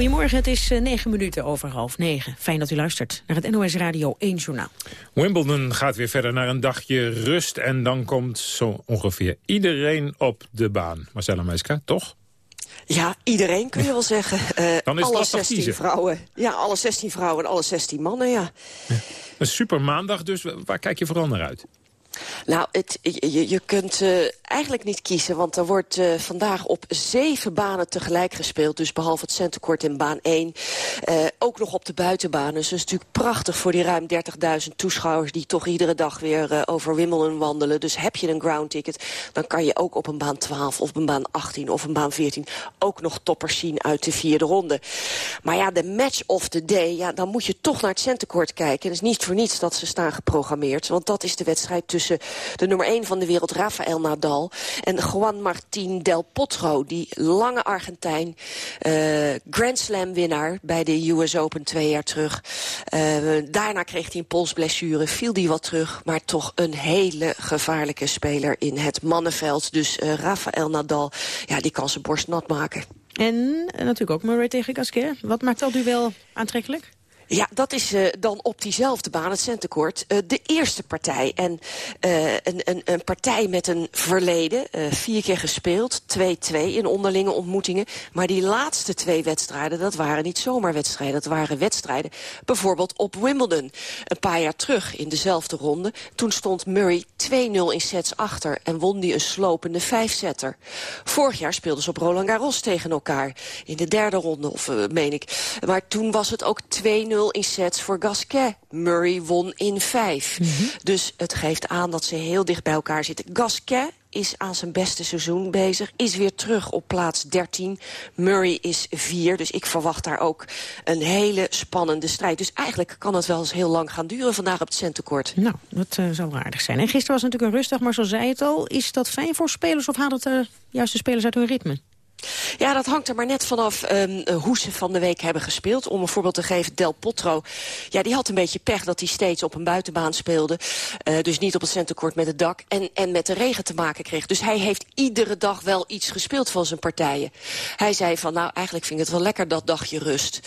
Goedemorgen, het is eh, negen minuten over half negen. Fijn dat u luistert naar het NOS Radio 1 Journaal. Wimbledon gaat weer verder naar een dagje rust... en dan komt zo ongeveer iedereen op de baan. Marcella Meeska, toch? Ja, iedereen kun je wel zeggen. Uh, [LAUGHS] Dan is het alle lastig 16 kiezen. vrouwen. Ja, alle 16 vrouwen en alle 16 mannen, ja. Een super maandag, dus waar kijk je vooral naar uit? Nou, je, je kunt eh, eigenlijk niet kiezen, want er wordt eh, vandaag op zeven banen tegelijk gespeeld. Dus behalve het centercourt in baan 1, eh, ook nog op de buitenbanen. Dus dat is natuurlijk prachtig voor die ruim 30.000 toeschouwers... die toch iedere dag weer over Wimbledon wandelen. Dus heb je een ground ticket, dan kan je ook op een baan 12 of een baan 18 of een baan 14... ook nog toppers zien uit de vierde ronde. Maar ja, de match of the day, ja, dan moet je toch naar het centercourt kijken. En het is niet voor niets dat ze staan geprogrammeerd. Want dat is de wedstrijd tussen de nummer 1 van de wereld, Rafael Nadal... en Juan Martín Del Potro, die lange Argentijn... eh, Grand Slam winnaar bij de US Open twee jaar terug. Eh, daarna kreeg hij een polsblessure, viel hij wat terug... maar toch een hele gevaarlijke speler in het mannenveld. Dus eh, Rafael Nadal, ja, die kan zijn borst nat maken. En natuurlijk ook Murray tegen Gasquet. Wat maakt dat duel aantrekkelijk? Ja, dat is uh, dan op diezelfde baan, het centercourt, uh, de eerste partij. En uh, een, een, een partij met een verleden, vier keer gespeeld, 2-2 in onderlinge ontmoetingen. Maar die laatste twee wedstrijden, dat waren niet zomaar wedstrijden. Dat waren wedstrijden, bijvoorbeeld op Wimbledon. Een paar jaar terug in dezelfde ronde. Toen stond Murray 2-0 in sets achter en won die een slopende vijfzetter. Vorig jaar speelden ze op Roland Garros tegen elkaar. In de derde ronde, of meen ik. Maar toen was het ook 2-0 in sets voor Gasquet. Murray won in vijf. Mm -hmm. Dus het geeft aan dat ze heel dicht bij elkaar zitten. Gasquet is aan zijn beste seizoen bezig. Is weer terug op plaats 13. Murray is 4, dus ik verwacht daar ook een hele spannende strijd. Dus eigenlijk kan het wel eens heel lang gaan duren vandaag op het centercourt. Nou, dat uh, zou aardig zijn. En gisteren was het natuurlijk een rustig, maar zo zei het al. Is dat fijn voor spelers of haalt het uh, juist de spelers uit hun ritme? Ja, dat hangt er maar net vanaf um, hoe ze van de week hebben gespeeld. Om een voorbeeld te geven, Del Potro. Ja, die had een beetje pech dat hij steeds op een buitenbaan speelde. Uh, dus niet op het centercourt met het dak. En, en met de regen te maken kreeg. Dus hij heeft iedere dag wel iets gespeeld van zijn partijen. Hij zei van, nou, eigenlijk vind ik het wel lekker dat dagje rust.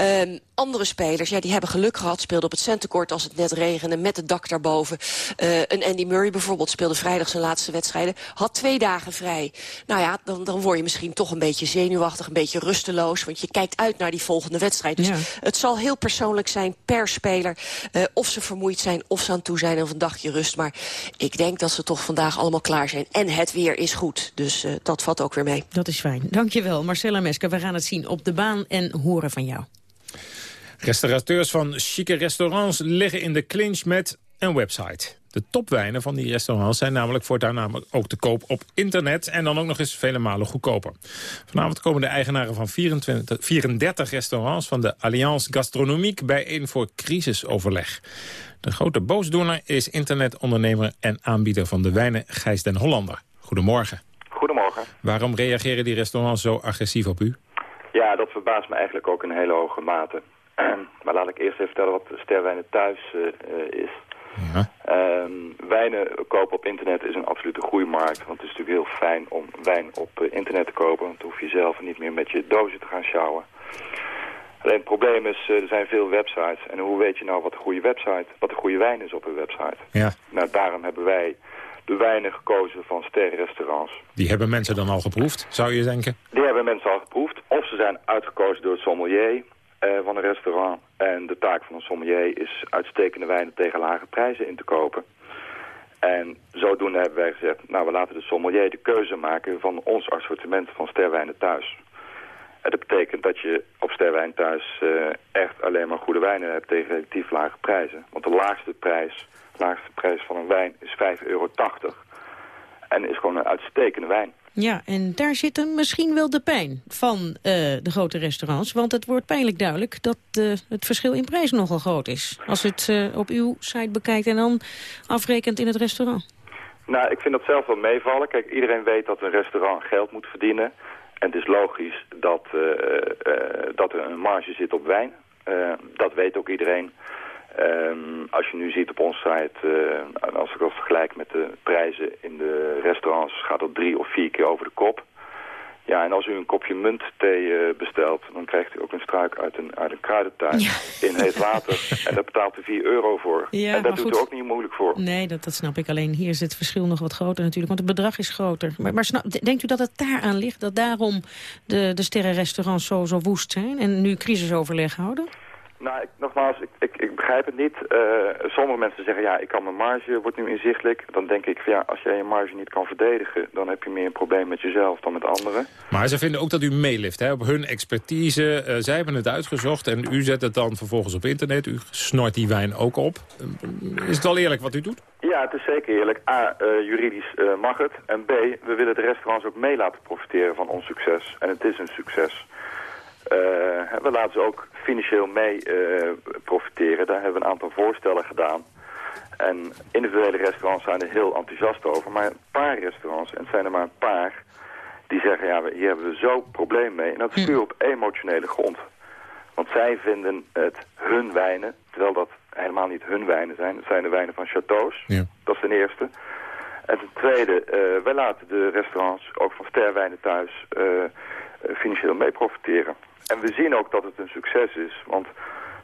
Um, andere spelers, ja, die hebben geluk gehad. Speelden op het centercourt als het net regende. Met het dak daarboven. Uh, een Andy Murray bijvoorbeeld speelde vrijdag zijn laatste wedstrijden. Had twee dagen vrij. Nou ja, dan, dan word je misschien toch een beetje zenuwachtig, een beetje rusteloos. Want je kijkt uit naar die volgende wedstrijd. Dus ja. het zal heel persoonlijk zijn per speler. Uh, of ze vermoeid zijn, of ze aan toe zijn of een dagje rust. Maar ik denk dat ze toch vandaag allemaal klaar zijn. En het weer is goed. Dus uh, dat valt ook weer mee. Dat is fijn. Dankjewel, Marcella Mesker. We gaan het zien op de baan en horen van jou. Restaurateurs van chique restaurants liggen in de clinch met een website. De topwijnen van die restaurants zijn namelijk voortaan namelijk ook te koop op internet... en dan ook nog eens vele malen goedkoper. Vanavond komen de eigenaren van 24, 34 restaurants... van de Alliance Gastronomique bijeen voor crisisoverleg. De grote boosdoener is internetondernemer en aanbieder van de wijnen Gijs den Hollander. Goedemorgen. Goedemorgen. Waarom reageren die restaurants zo agressief op u? Ja, dat verbaast me eigenlijk ook in hele hoge mate. Maar laat ik eerst even vertellen wat Sterwijnen Thuis uh, is... Ja. Um, wijnen kopen op internet is een absolute groeimarkt. Want het is natuurlijk heel fijn om wijn op uh, internet te kopen. Want dan hoef je zelf niet meer met je dozen te gaan sjouwen. Alleen het probleem is, er zijn veel websites. En hoe weet je nou wat een goede website, wat een goede wijn is op een website? Ja. Nou, daarom hebben wij de wijnen gekozen van sterrenrestaurants. Die hebben mensen dan al geproefd, zou je denken? Die hebben mensen al geproefd. Of ze zijn uitgekozen door het sommelier van een restaurant. En de taak van een sommelier is uitstekende wijnen tegen lage prijzen in te kopen. En zodoende hebben wij gezegd, nou we laten de sommelier de keuze maken van ons assortiment van sterwijnen thuis. En dat betekent dat je op sterwijn thuis uh, echt alleen maar goede wijnen hebt tegen relatief lage prijzen. Want de laagste prijs, de laagste prijs van een wijn is 5,80 euro. En is gewoon een uitstekende wijn. Ja, en daar zit hem misschien wel de pijn van uh, de grote restaurants. Want het wordt pijnlijk duidelijk dat uh, het verschil in prijs nogal groot is. Als het uh, op uw site bekijkt en dan afrekent in het restaurant. Nou, ik vind dat zelf wel meevallen. Kijk, iedereen weet dat een restaurant geld moet verdienen. En het is logisch dat, dat er een marge zit op wijn. dat weet ook iedereen. Um, als je nu ziet op onze site, uh, als ik dat vergelijk met de prijzen in de restaurants, gaat dat drie of vier keer over de kop. Ja, en als u een kopje muntthee uh, bestelt, dan krijgt u ook een struik uit een, uit een kruidentuin in heet water. [LAUGHS] En daar betaalt u 4 euro voor. Ja, en dat doet u ook niet moeilijk voor. Nee, dat, dat snap ik. Alleen hier is het verschil nog wat groter natuurlijk, want het bedrag is groter. Maar, maar snap, denkt u dat het daaraan ligt, dat daarom de, de sterrenrestaurants zo, zo woest zijn en nu crisisoverleg houden? Nou, ik, nogmaals, ik, ik, ik, begrijp het niet. Uh, sommige mensen zeggen, ja, ik kan mijn marge, wordt nu inzichtelijk. Dan denk ik, van, ja, als jij je marge niet kan verdedigen... dan heb je meer een probleem met jezelf dan met anderen. Maar ze vinden ook dat u meelift, hè, op hun expertise. Uh, zij hebben het uitgezocht en u zet het dan vervolgens op internet. U snort die wijn ook op. Uh, is het wel eerlijk wat u doet? Ja, het is zeker eerlijk. A, juridisch mag het. En B, we willen de restaurants ook mee laten profiteren van ons succes. En het is een succes. We laten ze ook financieel mee uh, profiteren. Daar hebben we een aantal voorstellen gedaan. En individuele restaurants zijn er heel enthousiast over. Maar een paar restaurants, en het zijn er maar een paar... die zeggen, ja, hier hebben we zo probleem mee. En dat is hm. puur op emotionele grond. Want zij vinden het hun wijnen, terwijl dat helemaal niet hun wijnen zijn. Het zijn de wijnen van chateaus. Ja. Dat is ten eerste. En ten tweede, uh, wij laten de restaurants, ook van sterwijnen thuis, uh, financieel mee profiteren. En we zien ook dat het een succes is. Want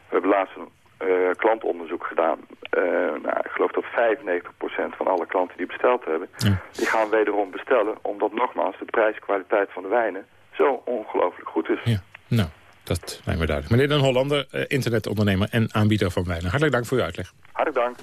we hebben laatst een uh, klantonderzoek gedaan. Uh, nou, ik geloof dat 95% van alle klanten die besteld hebben... die gaan wederom bestellen. Omdat nogmaals de prijskwaliteit van de wijnen zo ongelooflijk goed is. Ja. Nou, dat lijkt me duidelijk. Meneer Den Hollander, uh, internetondernemer en aanbieder van wijnen. Hartelijk dank voor uw uitleg. Hartelijk dank.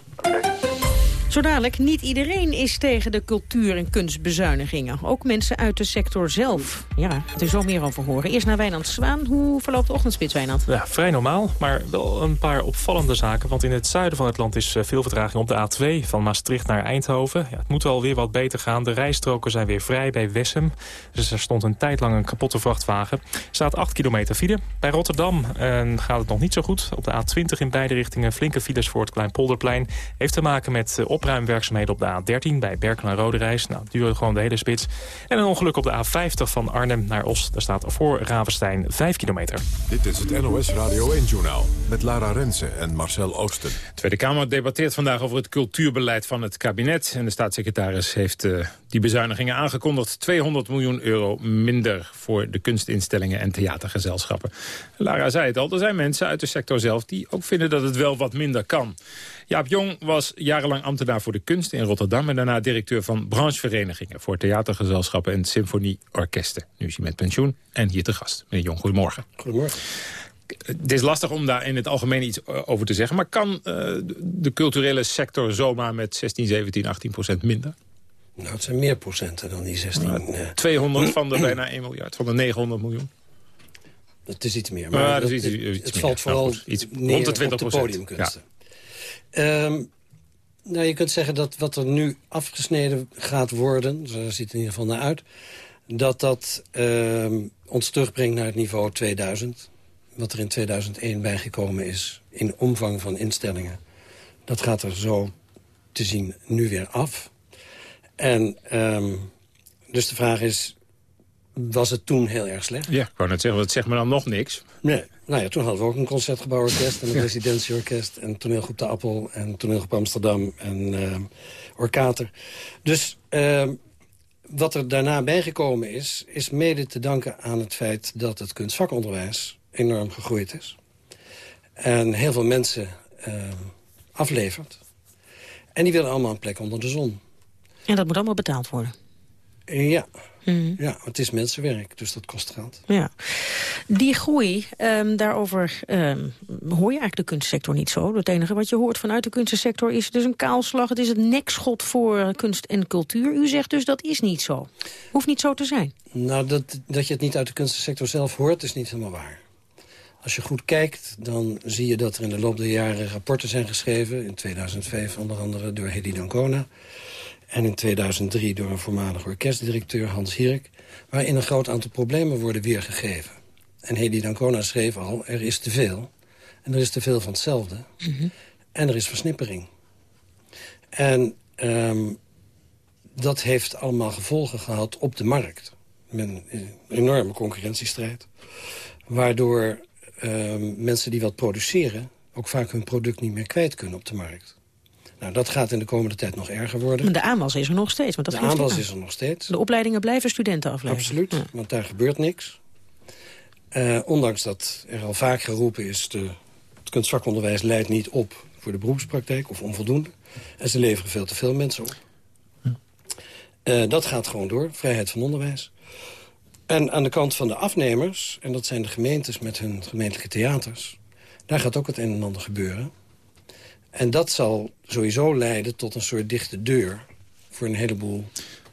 Zo dadelijk, niet iedereen is tegen de cultuur- en kunstbezuinigingen. Ook mensen uit de sector zelf. Ja, het er zo meer over horen. Eerst naar Wijnand Zwaan. Hoe verloopt de ochtendspits, Wijnand? Ja, vrij normaal, maar wel een paar opvallende zaken. Want in het zuiden van het land is eh, veel vertraging op de A2... van Maastricht naar Eindhoven. Ja, het moet wel weer wat beter gaan. De rijstroken zijn weer vrij bij Wessem. Dus er stond een tijd lang een kapotte vrachtwagen. Staat 8 kilometer file. Bij Rotterdam uh, gaat het nog niet zo goed. Op de A20 in beide richtingen flinke files voor het Kleinpolderplein. Heeft te maken met uh, opruimwerkzaamheden op de A13 bij Berkel en Roderijs. Nou, duurde gewoon de hele spits. En een ongeluk op de A50 van Arnhem naar Os. Daar staat voor Ravenstein 5 kilometer. Dit is het NOS Radio 1-journaal met Lara Rensen en Marcel Oosten. De Tweede Kamer debatteert vandaag over het cultuurbeleid van het kabinet. En de staatssecretaris heeft uh, die bezuinigingen aangekondigd. 200 miljoen euro minder voor de kunstinstellingen en theatergezelschappen. Lara zei het al, er zijn mensen uit de sector zelf die ook vinden dat het wel wat minder kan. Jaap Jong was jarenlang ambtenaar voor de kunst in Rotterdam... en daarna directeur van brancheverenigingen... voor theatergezelschappen en symfonieorkesten. Nu is hij met pensioen en hier te gast. Meneer Jong, goedemorgen. Goedemorgen. Het is lastig om daar in het algemeen iets eh, over te zeggen... maar kan uh, de culturele sector zomaar met 16, 17, 18 procent minder? Nou, het zijn meer procenten dan die 16. Uh, 200 van de bijna 1 miljard, van de 900 miljoen. Dat is iets meer. Maar, maar dat, is iets, iets, het het valt vooral nou, iets, rond de 20 op de podiumkunsten. Ja. Um, nou, je kunt zeggen dat wat er nu afgesneden gaat worden... zo ziet het in ieder geval naar uit... dat dat uh, ons terugbrengt naar het niveau 2000. Wat er in 2001 bijgekomen is in omvang van instellingen. Dat gaat er zo te zien nu weer af. En um, dus de vraag is, was het toen heel erg slecht? Ja, ik wou net zeggen, dat zegt me dan nog niks. Nee, nou ja, toen hadden we ook een concertgebouworkest en een residentieorkest... en toneelgroep De Appel en toneelgroep Amsterdam en uh, Orkater. Dus uh, wat er daarna bijgekomen is... is mede te danken aan het feit dat het kunstvakonderwijs enorm gegroeid is. En heel veel mensen uh, aflevert. En die willen allemaal een plek onder de zon. En dat moet allemaal betaald worden? Ja, Mm. Ja, het is mensenwerk, dus dat kost geld. Ja. Die groei, um, daarover um, hoor je eigenlijk de kunstsector niet zo. Het enige wat je hoort vanuit de kunstsector is dus een kaalslag. Het is het nekschot voor kunst en cultuur. U zegt dus dat is niet zo. Hoeft niet zo te zijn. Nou, dat, dat je het niet uit de kunstsector zelf hoort, is niet helemaal waar. Als je goed kijkt, dan zie je dat er in de loop der jaren rapporten zijn geschreven. In 2005 onder andere door Hedy Dancona. En in 2003 door een voormalig orkestdirecteur, Hans Hierk... waarin een groot aantal problemen worden weergegeven. En Hedy Dancona schreef al, er is te veel. En er is te veel van hetzelfde. Mm -hmm. En er is versnippering. En um, dat heeft allemaal gevolgen gehad op de markt. Met een enorme concurrentiestrijd. Waardoor um, mensen die wat produceren... ook vaak hun product niet meer kwijt kunnen op de markt. Nou, dat gaat in de komende tijd nog erger worden. Maar de aanwas is er nog steeds. Want dat de aanwas aan. is er nog steeds. De opleidingen blijven studenten afleveren. Absoluut, want daar gebeurt niks. Eh, ondanks dat er al vaak geroepen is... De, het kunstvakonderwijs leidt niet op voor de beroepspraktijk... of onvoldoende. En ze leveren veel te veel mensen op. Eh, dat gaat gewoon door, vrijheid van onderwijs. En aan de kant van de afnemers... en dat zijn de gemeentes met hun gemeentelijke theaters... daar gaat ook het een en ander gebeuren. En dat zal sowieso leiden tot een soort dichte deur... voor een heleboel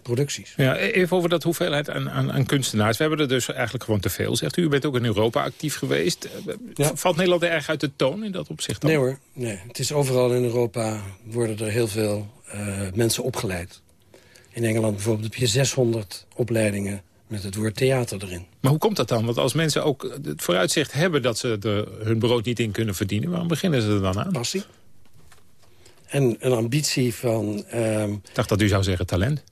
producties. Ja, even over dat hoeveelheid aan, aan, aan kunstenaars. We hebben er dus eigenlijk gewoon te veel, zegt u. U bent ook in Europa actief geweest. Eh, Valt Nederland erg uit de toon in dat opzicht dan? Nee hoor, nee. het is overal in Europa worden er heel veel eh, mensen opgeleid. In Engeland bijvoorbeeld heb je 600 opleidingen met het woord theater erin. Maar hoe komt dat dan? Want als mensen ook het vooruitzicht hebben... dat ze er hun brood niet in kunnen verdienen... waarom beginnen ze er dan aan? Passie. En een ambitie van... ehm, Ik dacht dat u zou zeggen talent.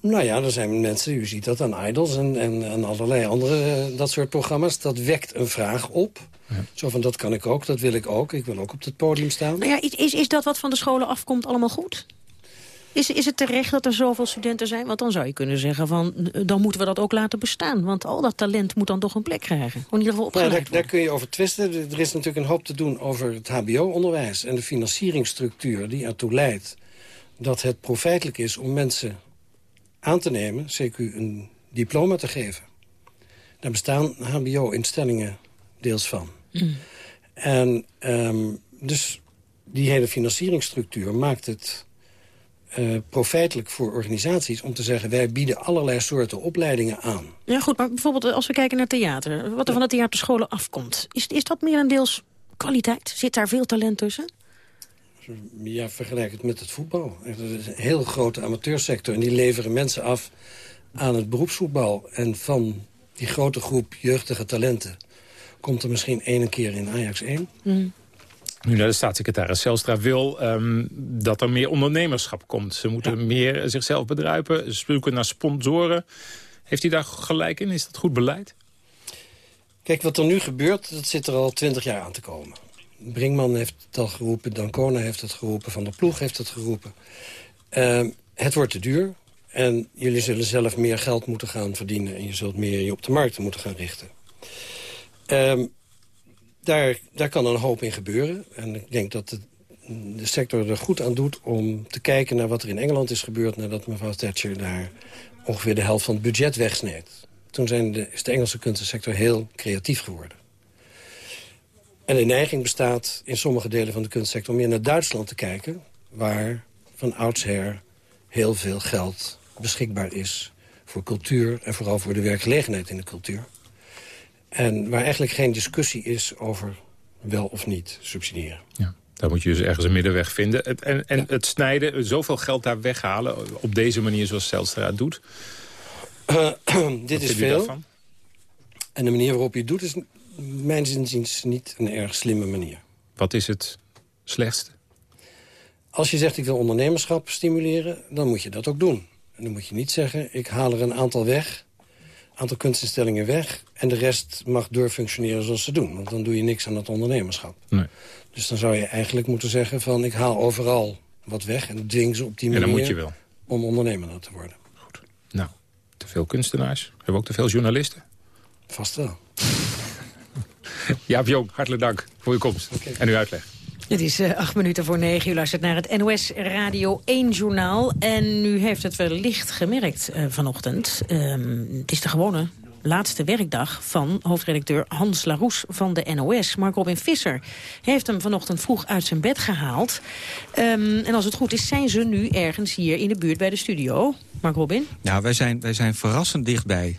Nou ja, er zijn mensen, u ziet dat aan Idols en, en, en allerlei andere eh, dat soort programma's. Dat wekt een vraag op. Zo van, dat kan ik ook, dat wil ik ook. Ik wil ook op het podium staan. Nou ja, is, is dat wat van de scholen afkomt allemaal goed? Is, is het terecht dat er zoveel studenten zijn? Want dan zou je kunnen zeggen van, eh, dan moeten we dat ook laten bestaan. Want al dat talent moet dan toch een plek krijgen. In ieder geval Nou, daar, daar kun je over twisten. Er is natuurlijk een hoop te doen over het hbo-onderwijs... en de financieringsstructuur die ertoe leidt... dat het profijtelijk is om mensen aan te nemen... CQ een diploma te geven. Daar bestaan hbo-instellingen deels van. En ehm, dus die hele financieringsstructuur maakt het eh, profijtelijk voor organisaties... om te zeggen, wij bieden allerlei soorten opleidingen aan. Ja goed, maar bijvoorbeeld als we kijken naar theater. Wat er van de theaterscholen afkomt. Is, is dat meer een deels kwaliteit? Zit daar veel talent tussen? Ja, vergelijk het met het voetbal. Er is een heel grote amateursector en die leveren mensen af aan het beroepsvoetbal. En van die grote groep jeugdige talenten komt er misschien één keer in Ajax 1. Mm. Nu naar de staatssecretaris Zelstra wil ehm, dat er meer ondernemerschap komt. Ze moeten meer zichzelf bedruipen, zoeken naar sponsoren. Heeft hij daar gelijk in? Is dat goed beleid? Kijk, wat er nu gebeurt, dat zit er al twintig jaar aan te komen. Brinkman heeft het al geroepen, Dancona heeft het geroepen... Van der Ploeg heeft het geroepen. Ehm, het wordt te duur en jullie zullen zelf meer geld moeten gaan verdienen... en je zult meer je op de markt moeten gaan richten. Ehm, daar, kan een hoop in gebeuren. En ik denk dat de, sector er goed aan doet om te kijken naar wat er in Engeland is gebeurd... nadat mevrouw Thatcher daar ongeveer de helft van het budget wegsneed. Toen zijn de, is de Engelse kunstensector heel creatief geworden. En de neiging bestaat in sommige delen van de kunstsector... meer naar Duitsland te kijken, waar van oudsher heel veel geld beschikbaar is... voor cultuur en vooral voor de werkgelegenheid in de cultuur. En waar eigenlijk geen discussie is over wel of niet subsidiëren. Daar moet je dus ergens een middenweg vinden. Het, en en het snijden, zoveel geld daar weghalen... op deze manier zoals Zelstra het doet. [CLEARS THROAT] dit Wat is veel. daarvan? En de manier waarop je het doet is mijn zinziens niet een erg slimme manier. Wat is het slechtste? Als je zegt ik wil ondernemerschap stimuleren, dan moet je dat ook doen. En dan moet je niet zeggen ik haal er een aantal weg, aantal kunstinstellingen weg... en de rest mag doorfunctioneren zoals ze doen. Want dan doe je niks aan het ondernemerschap. Nee. Dus dan zou je eigenlijk moeten zeggen van ik haal overal wat weg... en dwing ze op die En manier dan moet je wel. om ondernemer te worden. Nou, te veel kunstenaars. Hebben we ook te veel journalisten? Vast wel. [LAUGHS] Jaap Jong, hartelijk dank voor uw komst en uw uitleg. Het is eh, acht minuten voor negen. U luistert naar het NOS Radio 1-journaal. En u heeft het wellicht gemerkt eh, vanochtend. Ehm, het is de gewone laatste werkdag van hoofdredacteur Hans Laroes van de NOS. Mark Robin Visser heeft hem vanochtend vroeg uit zijn bed gehaald. Ehm, en als het goed is, zijn ze nu ergens hier in de buurt bij de studio. Mark Robin? Nou, wij zijn, wij zijn verrassend dichtbij.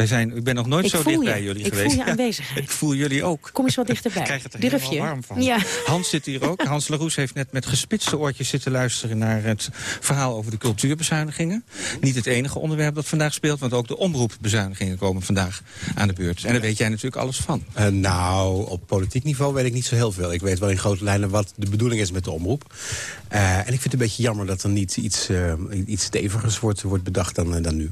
Wij zijn, ik ben nog nooit Ik zo voel dicht je. bij jullie Ik geweest. voel je aanwezigheid. [LAUGHS] ik voel jullie ook. Kom eens wat dichterbij. Ik krijg het er Durf helemaal je? warm van. Ja. Hans zit hier ook. Hans Laroes heeft net met gespitste oortjes zitten luisteren... naar het verhaal over de cultuurbezuinigingen. Niet het enige onderwerp dat vandaag speelt... want ook de omroepbezuinigingen komen vandaag aan de beurt. En daar weet jij natuurlijk alles van. Eh, nou, op politiek niveau weet ik niet zo heel veel. Ik weet wel in grote lijnen wat de bedoeling is met de omroep. Eh, en ik vind het een beetje jammer dat er niet iets, eh, iets stevigers wordt, wordt bedacht dan, eh, dan nu.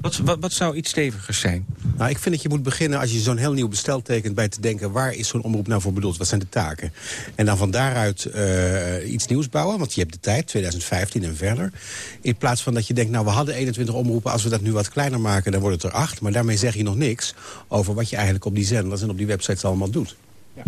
Wat, wat, wat zou iets stevigers zijn? Nou, ik vind dat je moet beginnen als je zo'n heel nieuw bestel tekent... bij te denken, waar is zo'n omroep nou voor bedoeld? Wat zijn de taken? En dan van daaruit eh, iets nieuws bouwen, want je hebt de tijd, 2015 en verder. In plaats van dat je denkt, nou, we hadden 21 omroepen... als we dat nu wat kleiner maken, dan wordt het er acht. Maar daarmee zeg je nog niks over wat je eigenlijk op die zenders... en op die websites allemaal doet.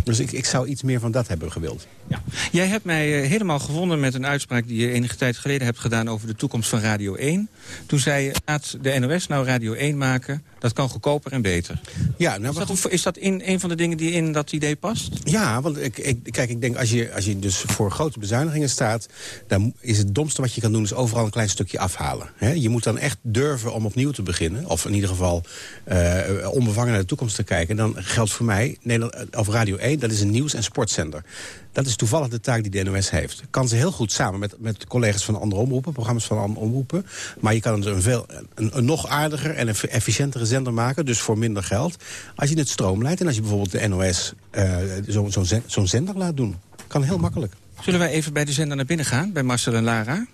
Dus ik, ik zou iets meer van dat hebben gewild. Ja. Jij hebt mij eh, helemaal gevonden met een uitspraak die je enige tijd geleden hebt gedaan over de toekomst van Radio 1. Toen zei je, laat de NOS nou Radio 1 maken, dat kan goedkoper en beter. Ja, nou, is, dat, is dat in een van de dingen die in dat idee past? Ja, want ik, ik, kijk, ik denk als je, als je dus voor grote bezuinigingen staat... dan is het domste wat je kan doen is overal een klein stukje afhalen. je moet dan echt durven om opnieuw te beginnen. Of in ieder geval uh, onbevangen naar de toekomst te kijken. En dan geldt voor mij, Nederland, of Radio 1, dat is een nieuws- en sportzender. Dat is toevallig de taak die de NOS heeft. Kan ze heel goed samen met, met collega's van andere omroepen, programma's van andere omroepen. Maar je kan een, veel, een, nog aardiger en een efficiëntere zender maken, dus voor minder geld. Als je het stroomleidt en als je bijvoorbeeld de NOS uh, zo'n zo zo zender laat doen. Kan heel makkelijk. Zullen wij even bij de zender naar binnen gaan, bij Marcel en Lara?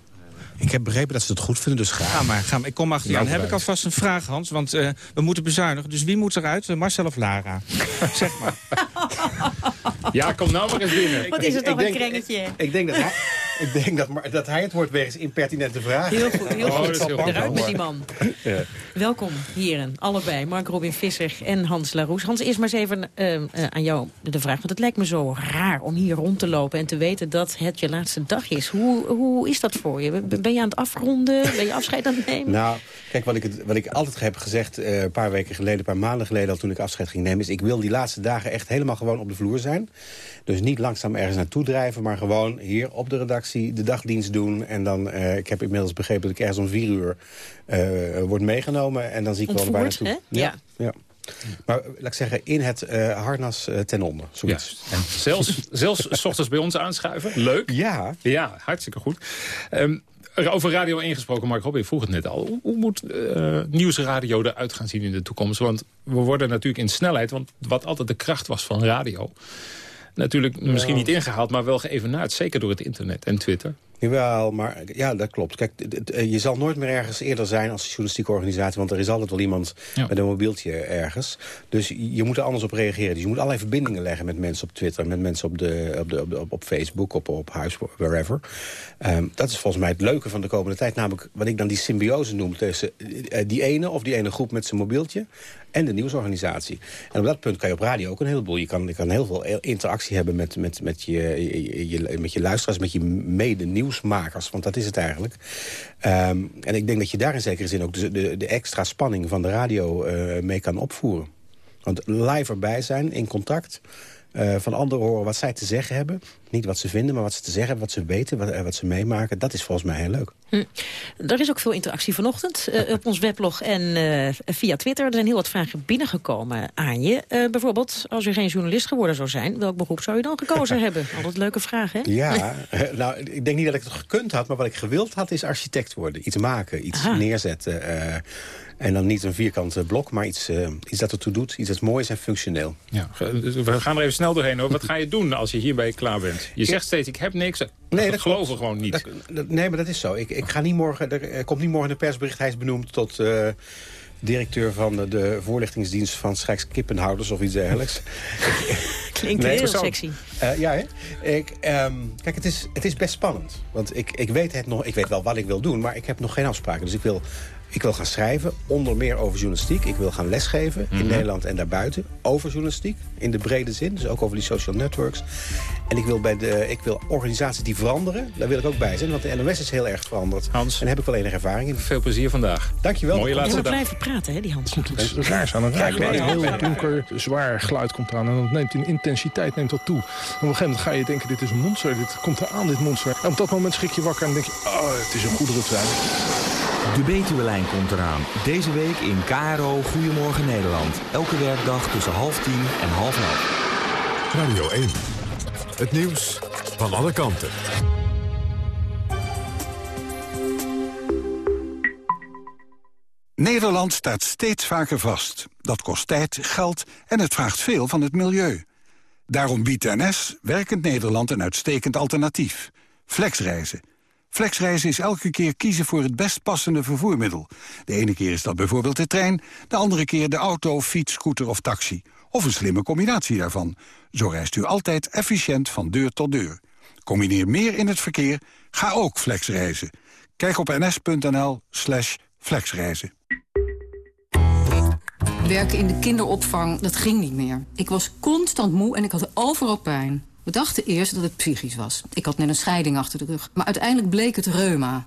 Ik heb begrepen dat ze het goed vinden, dus ga. Ga maar, ga maar. ik kom achter je aan. heb ik alvast een vraag, Hans, want uh, we moeten bezuinigen. Dus wie moet eruit, Marcel of Lara? [LAUGHS] zeg maar. Ja, kom nou maar eens binnen. Wat is het toch een krengetje? Ik, ik, denk dat [LAUGHS] ik denk dat, dat hij het wordt wegens impertinente vragen. Heel goed, heel goed. Oh, Eruit met die man. Ja. Welkom, heren, allebei. Mark Robin Visser en Hans Laroes. Hans, eerst maar eens even uh, uh, aan jou de vraag. Want het lijkt me zo raar om hier rond te lopen... en te weten dat het je laatste dag is. Hoe, hoe is dat voor je? Ben je aan het afronden? Ben je afscheid aan het nemen? Nou, kijk, wat ik, het, wat ik altijd heb gezegd... Uh, een paar weken geleden, een paar maanden geleden... al toen ik afscheid ging nemen... is ik wil die laatste dagen echt helemaal gewoon op de vloer zijn. Dus niet langzaam ergens naartoe drijven... maar gewoon hier op de redactie de dagdienst doen. En dan, uh, ik heb inmiddels begrepen dat ik ergens om vier uur uh, word meegenomen. En dan zie ik wel bijna naartoe. Hè? Ja. ja. Maar laat ik zeggen, in het uh, harnas uh, ten onder. Zoiets. Ja. En zelfs, zelfs s ochtends bij ons aanschuiven. Leuk. Ja. Ja, hartstikke goed. Um, over radio ingesproken, Mark Robin vroeg het net al. Hoe, hoe moet uh, nieuwsradio eruit gaan zien in de toekomst? Want we worden natuurlijk in snelheid... want wat altijd de kracht was van radio... natuurlijk misschien niet ingehaald, maar wel geëvenaard. Zeker door het internet en Twitter. Jawel, maar ja, dat klopt. Kijk, je zal nooit meer ergens eerder zijn als journalistieke organisatie... want er is altijd wel iemand ja. met een mobieltje ergens. Dus je moet er anders op reageren. Dus je moet allerlei verbindingen leggen met mensen op Twitter... met mensen op, de, op, de, op, de, op, Facebook, op, op huis, wherever. Um, dat is volgens mij het leuke van de komende tijd. Namelijk wat ik dan die symbiose noem tussen die ene of die ene groep met zijn mobieltje en de nieuwsorganisatie. En op dat punt kan je op radio ook een heleboel. Je kan, je kan heel veel interactie hebben met, met, met, je, met je luisteraars, met je mede-nieuwsmakers. Want dat is het eigenlijk. Um, en ik denk dat je daar in zekere zin ook de, de, de extra spanning van de radio uh, mee kan opvoeren. Want live erbij zijn, in contact... Uh, van anderen horen wat zij te zeggen hebben. Niet wat ze vinden, maar wat ze te zeggen hebben, wat ze weten, wat, uh, wat ze meemaken. Dat is volgens mij heel leuk. Hm. Er is ook veel interactie vanochtend uh, [LAUGHS] op ons weblog en via Twitter. Er zijn heel wat vragen binnengekomen aan je. bijvoorbeeld, als u geen journalist geworden zou zijn... welk beroep zou u dan gekozen [LAUGHS] hebben? Altijd leuke vraag, hè? Ja, [LAUGHS] nou, ik denk niet dat ik het gekund had... maar wat ik gewild had, is architect worden. Iets maken, iets Aha. neerzetten... En dan niet een vierkant blok, maar iets, uh, iets dat ertoe doet. Iets dat mooi is en functioneel. Ja, we gaan er even snel doorheen. Hoor. Wat ga je doen als je hierbij klaar bent? Je zegt steeds, ik heb niks. Nee, dat geloven gewoon niet. Dat, dat, nee, maar dat is zo. Ik, ik ga niet morgen, er komt niet morgen een persbericht. Hij is benoemd tot... Uh, directeur van de, de voorlichtingsdienst van Schrijkskippenhouders of iets dergelijks. [LAUGHS] Klinkt nee, heel sexy. Uh, ja, hè? Ik, um, kijk, het is, het is best spannend. Want ik, ik, weet het nog, ik weet wel wat ik wil doen, maar ik heb nog geen afspraken. Dus ik wil ik wil gaan schrijven, onder meer over journalistiek. Ik wil gaan lesgeven mm -hmm. in Nederland en daarbuiten. Over journalistiek, in de brede zin. Dus ook over die social networks. En ik wil, bij de, ik wil organisaties die veranderen, daar wil ik ook bij zijn. Want de NOS is heel erg veranderd. Hans. En daar heb ik wel enige ervaring in. Veel plezier vandaag. Dankjewel. Mooie laatste dag. dag. blijven praten, hè, die Hans. Komt iets raars aan het. Ja, een heel donker, zwaar geluid komt aan. En dat neemt in intensiteit neemt dat toe. En op een gegeven moment ga je denken, dit is een monster. Dit komt eraan, dit monster. En op dat moment schrik je wakker en denk je, oh, het is een goederentrein. De Betuwe-lijn komt eraan. Deze week in KRO Goedemorgen Nederland. Elke werkdag tussen half tien en half elf. Radio 1. Het nieuws van alle kanten. Nederland staat steeds vaker vast. Dat kost tijd, geld en het vraagt veel van het milieu. Daarom biedt NS Werkend Nederland een uitstekend alternatief. Flexreizen. Flexreizen is elke keer kiezen voor het best passende vervoermiddel. De ene keer is dat bijvoorbeeld de trein, de andere keer de auto, fiets, scooter of taxi. Of een slimme combinatie daarvan. Zo reist u altijd efficiënt van deur tot deur. Combineer meer in het verkeer, ga ook flexreizen. Kijk op ns.nl slash flexreizen. Werken in de kinderopvang, dat ging niet meer. Ik was constant moe en ik had overal pijn. We dachten eerst dat het psychisch was. Ik had net een scheiding achter de rug. Maar uiteindelijk bleek het reuma.